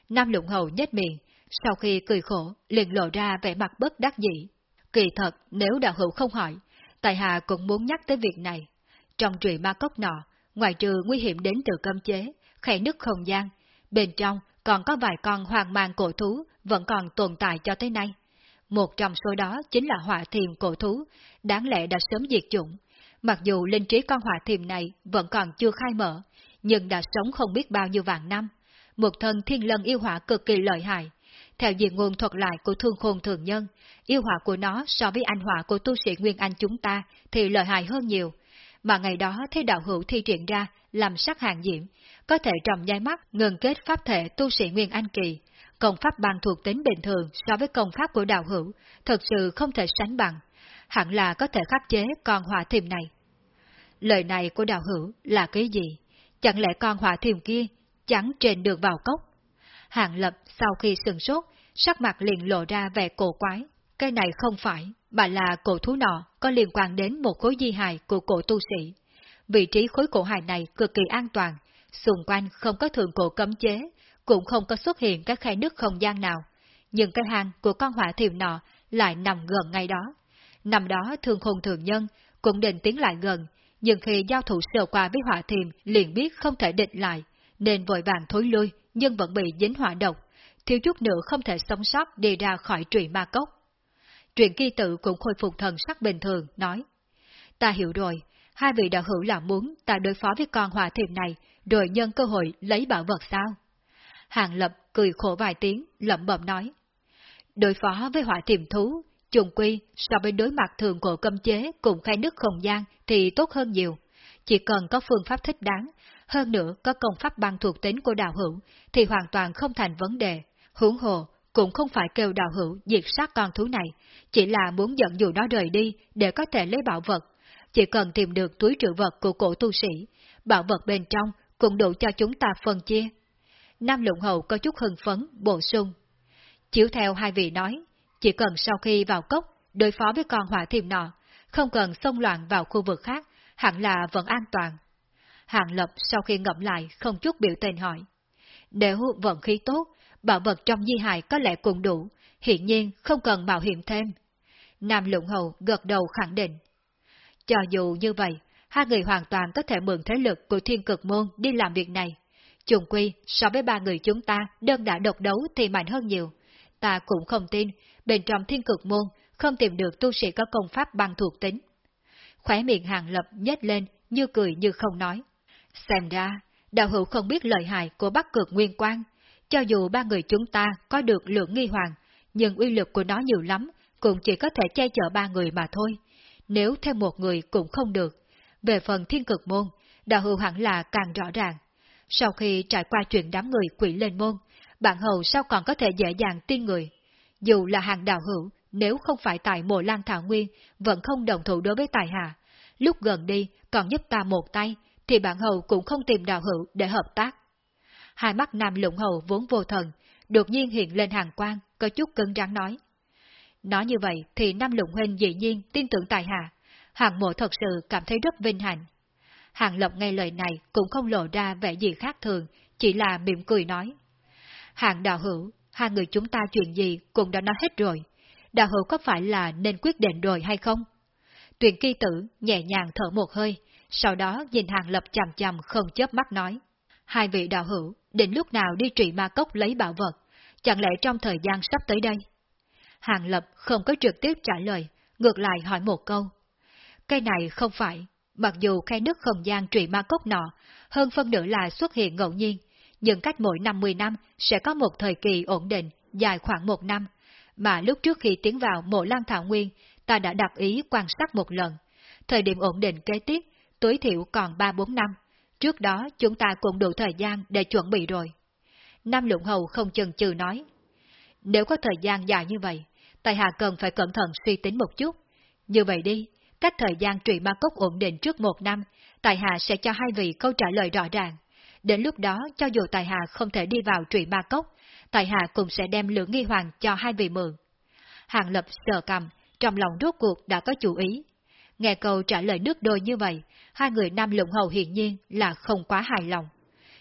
Nam Lũng Hầu nhếch miệng, sau khi cười khổ, liền lộ ra vẻ mặt bất đắc dĩ. Kỳ thật, nếu đạo hữu không hỏi, Tài Hạ cũng muốn nhắc tới việc này. Trong trụy ma cốc nọ, ngoài trừ nguy hiểm đến từ cơm chế, khe nứt không gian, bên trong còn có vài con hoàng mang cổ thú vẫn còn tồn tại cho tới nay. Một trong số đó chính là hỏa thiềm cổ thú, đáng lẽ đã sớm diệt chủng. Mặc dù linh trí con hỏa thiềm này vẫn còn chưa khai mở, nhưng đã sống không biết bao nhiêu vạn năm. Một thân thiên lân yêu hỏa cực kỳ lợi hại. Theo diện nguồn thuật lại của thương khôn thường nhân, yêu hỏa của nó so với anh hỏa của tu sĩ Nguyên Anh chúng ta thì lợi hại hơn nhiều. Mà ngày đó thế đạo hữu thi triển ra làm sắc hàng diễm, có thể trong nháy mắt ngừng kết pháp thể tu sĩ Nguyên Anh kỳ, công pháp bằng thuộc tính bình thường so với công pháp của đạo hữu, thật sự không thể sánh bằng, hẳn là có thể khắc chế con hỏa thiềm này. Lời này của đạo hữu là cái gì? Chẳng lẽ con hỏa thiềm kia chẳng trên được vào cốc? Hạng lập sau khi sừng sốt, sắc mặt liền lộ ra vẻ cổ quái. Cái này không phải, mà là cổ thú nọ có liên quan đến một khối di hài của cổ tu sĩ. Vị trí khối cổ hài này cực kỳ an toàn, xung quanh không có thường cổ cấm chế, cũng không có xuất hiện các khe nước không gian nào, nhưng cái hang của con hỏa thiềm nọ lại nằm gần ngay đó. Nằm đó thường khôn thường nhân cũng định tiến lại gần, nhưng khi giao thủ sờ qua với hỏa thiềm liền biết không thể địch lại, nên vội vàng thối lui nhưng vẫn bị dính hỏa độc, thiếu chút nữa không thể sống sót đi ra khỏi trụy ma cốc. Truyện kỳ tự cũng khôi phục thần sắc bình thường, nói. Ta hiểu rồi, hai vị đạo hữu là muốn ta đối phó với con hỏa thiềm này, rồi nhân cơ hội lấy bảo vật sao? Hàng Lập cười khổ vài tiếng, lẩm bẩm nói. Đối phó với hỏa tiềm thú, trùng quy so với đối mặt thường cổ cấm chế cùng khai nước không gian thì tốt hơn nhiều. Chỉ cần có phương pháp thích đáng, hơn nữa có công pháp băng thuộc tính của đạo hữu thì hoàn toàn không thành vấn đề. Hưởng hồ cũng không phải kêu đạo hữu diệt sát con thú này, chỉ là muốn dẫn dụ nó rời đi để có thể lấy bảo vật. Chỉ cần tìm được túi trữ vật của cổ tu sĩ, bảo vật bên trong cũng đủ cho chúng ta phân chia. Nam Lũng Hậu có chút hưng phấn, bổ sung. Chiếu theo hai vị nói, chỉ cần sau khi vào cốc, đối phó với con hỏa thiềm nọ, không cần xông loạn vào khu vực khác, hẳn là vẫn an toàn. Hàng Lập sau khi ngậm lại không chút biểu tình hỏi. Nếu vận khí tốt, bảo vật trong di hài có lẽ cũng đủ, hiện nhiên không cần mạo hiểm thêm. Nam Lũng Hầu gật đầu khẳng định. Cho dù như vậy, hai người hoàn toàn có thể mượn thế lực của thiên cực môn đi làm việc này. Trùng quy, so với ba người chúng ta, đơn đã độc đấu thì mạnh hơn nhiều. Ta cũng không tin, bên trong thiên cực môn, không tìm được tu sĩ có công pháp bằng thuộc tính. Khóe miệng hàng lập nhếch lên, như cười như không nói. Xem ra, đạo hữu không biết lợi hại của bắc cực nguyên quan. Cho dù ba người chúng ta có được lượng nghi hoàng, nhưng uy lực của nó nhiều lắm, cũng chỉ có thể che chở ba người mà thôi. Nếu thêm một người cũng không được. Về phần thiên cực môn, đạo hữu hẳn là càng rõ ràng. Sau khi trải qua chuyện đám người quỷ lên môn, bạn hầu sao còn có thể dễ dàng tin người. Dù là hàng đạo hữu, nếu không phải tại mộ lan thảo nguyên, vẫn không đồng thủ đối với tài hạ. Lúc gần đi, còn giúp ta một tay, thì bạn hầu cũng không tìm đạo hữu để hợp tác. Hai mắt nam lũng hầu vốn vô thần, đột nhiên hiện lên hàng quang, có chút cứng rắn nói. Nói như vậy thì Nam Lũng Huynh dĩ nhiên tin tưởng tài hạ, hàng mộ thật sự cảm thấy rất vinh hạnh. Hàng Lộc nghe lời này cũng không lộ ra vẻ gì khác thường, chỉ là mỉm cười nói. Hàng đạo hữu, hai người chúng ta chuyện gì cũng đã nói hết rồi. Đạo hữu có phải là nên quyết định rồi hay không? Tuyển kỳ tử nhẹ nhàng thở một hơi, sau đó nhìn hàng lập chằm chằm không chớp mắt nói. Hai vị đạo hữu, định lúc nào đi trị ma cốc lấy bảo vật, chẳng lẽ trong thời gian sắp tới đây? Hàng lập không có trực tiếp trả lời, ngược lại hỏi một câu. Cái này không phải, Mặc dù khe nước không gian trị ma cốc nọ, hơn phân nửa là xuất hiện ngẫu nhiên, nhưng cách mỗi 50 năm sẽ có một thời kỳ ổn định, dài khoảng một năm, mà lúc trước khi tiến vào mộ lan thảo nguyên, ta đã đặt ý quan sát một lần. Thời điểm ổn định kế tiếp, tối thiểu còn 3-4 năm. Trước đó chúng ta cũng đủ thời gian để chuẩn bị rồi. Nam Lũng Hầu không chần chừ nói. nếu có thời gian dài như vậy, Tài Hạ cần phải cẩn thận suy tính một chút. Như vậy đi, cách thời gian trụy ma cốc ổn định trước một năm, Tài Hạ sẽ cho hai vị câu trả lời rõ ràng. Đến lúc đó, cho dù Tài Hạ không thể đi vào trụy ma cốc, Tài Hạ cũng sẽ đem lưỡng nghi hoàng cho hai vị mượn. Hàng Lập sờ cầm, trong lòng rốt cuộc đã có chủ ý. Nghe câu trả lời nước đôi như vậy, hai người nam lũng hầu hiển nhiên là không quá hài lòng.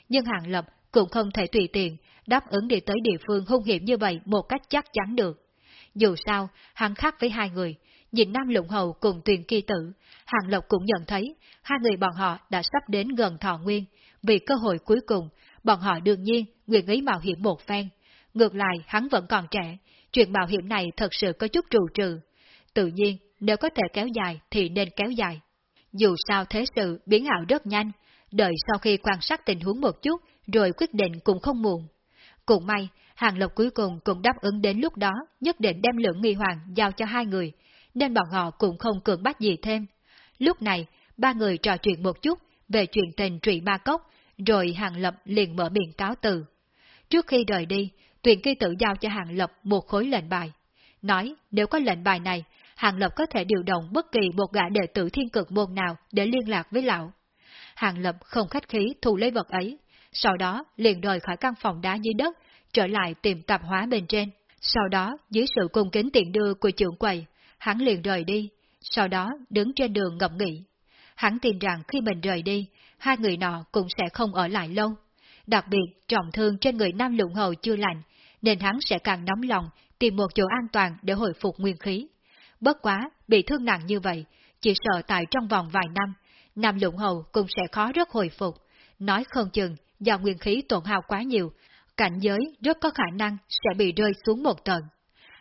Nhưng Hàng Lập cũng không thể tùy tiện đáp ứng đi tới địa phương hung hiểm như vậy một cách chắc chắn được. Dù sao, hắn khác với hai người, nhìn Nam Lũng Hầu cùng tuyền kỳ tử, Hàng Lộc cũng nhận thấy hai người bọn họ đã sắp đến gần thọ nguyên, vì cơ hội cuối cùng, bọn họ đương nhiên nguyện ý mạo hiểm một phen. Ngược lại, hắn vẫn còn trẻ, chuyện mạo hiểm này thật sự có chút trù trừ. Tự nhiên, nếu có thể kéo dài thì nên kéo dài. Dù sao thế sự biến ảo rất nhanh, đợi sau khi quan sát tình huống một chút, rồi quyết định cũng không muộn. Cũng may, Hàng Lộc cuối cùng cũng đáp ứng đến lúc đó nhất định đem lượng nghi hoàng giao cho hai người, nên bọn họ cũng không cường bắt gì thêm. Lúc này, ba người trò chuyện một chút về chuyện tình trụy ma cốc, rồi Hàng Lập liền mở miệng cáo từ. Trước khi rời đi, tuyển kỳ tử giao cho Hàng Lập một khối lệnh bài. Nói nếu có lệnh bài này, Hàng Lập có thể điều động bất kỳ một gã đệ tử thiên cực môn nào để liên lạc với lão. Hàng Lập không khách khí thu lấy vật ấy, sau đó liền rời khỏi căn phòng đá dưới đất, trở lại tìm tạp hóa bên trên. Sau đó, dưới sự cung kính tiện đưa của trưởng quầy, hắn liền rời đi, sau đó đứng trên đường ngậm nghỉ. Hắn tin rằng khi mình rời đi, hai người nọ cũng sẽ không ở lại lâu. Đặc biệt, trọng thương trên người Nam lụng Hầu chưa lành, nên hắn sẽ càng nóng lòng tìm một chỗ an toàn để hồi phục nguyên khí. Bất quá, bị thương nặng như vậy, chỉ sợ tại trong vòng vài năm, Nam Lũng Hầu cũng sẽ khó rất hồi phục. Nói không chừng, do nguyên khí tổn hao quá nhiều, cảnh giới rất có khả năng sẽ bị rơi xuống một tầng.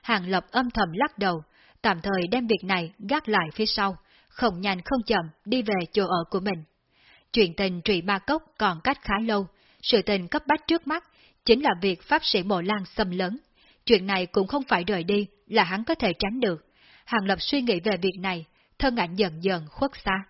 Hàng Lập âm thầm lắc đầu, tạm thời đem việc này gác lại phía sau, không nhanh không chậm đi về chỗ ở của mình. Chuyện tình trụy ba cốc còn cách khá lâu, sự tình cấp bách trước mắt chính là việc Pháp sĩ Mộ Lan xâm lớn. Chuyện này cũng không phải rời đi là hắn có thể tránh được. Hàng Lập suy nghĩ về việc này, thân ảnh dần dần khuất xa.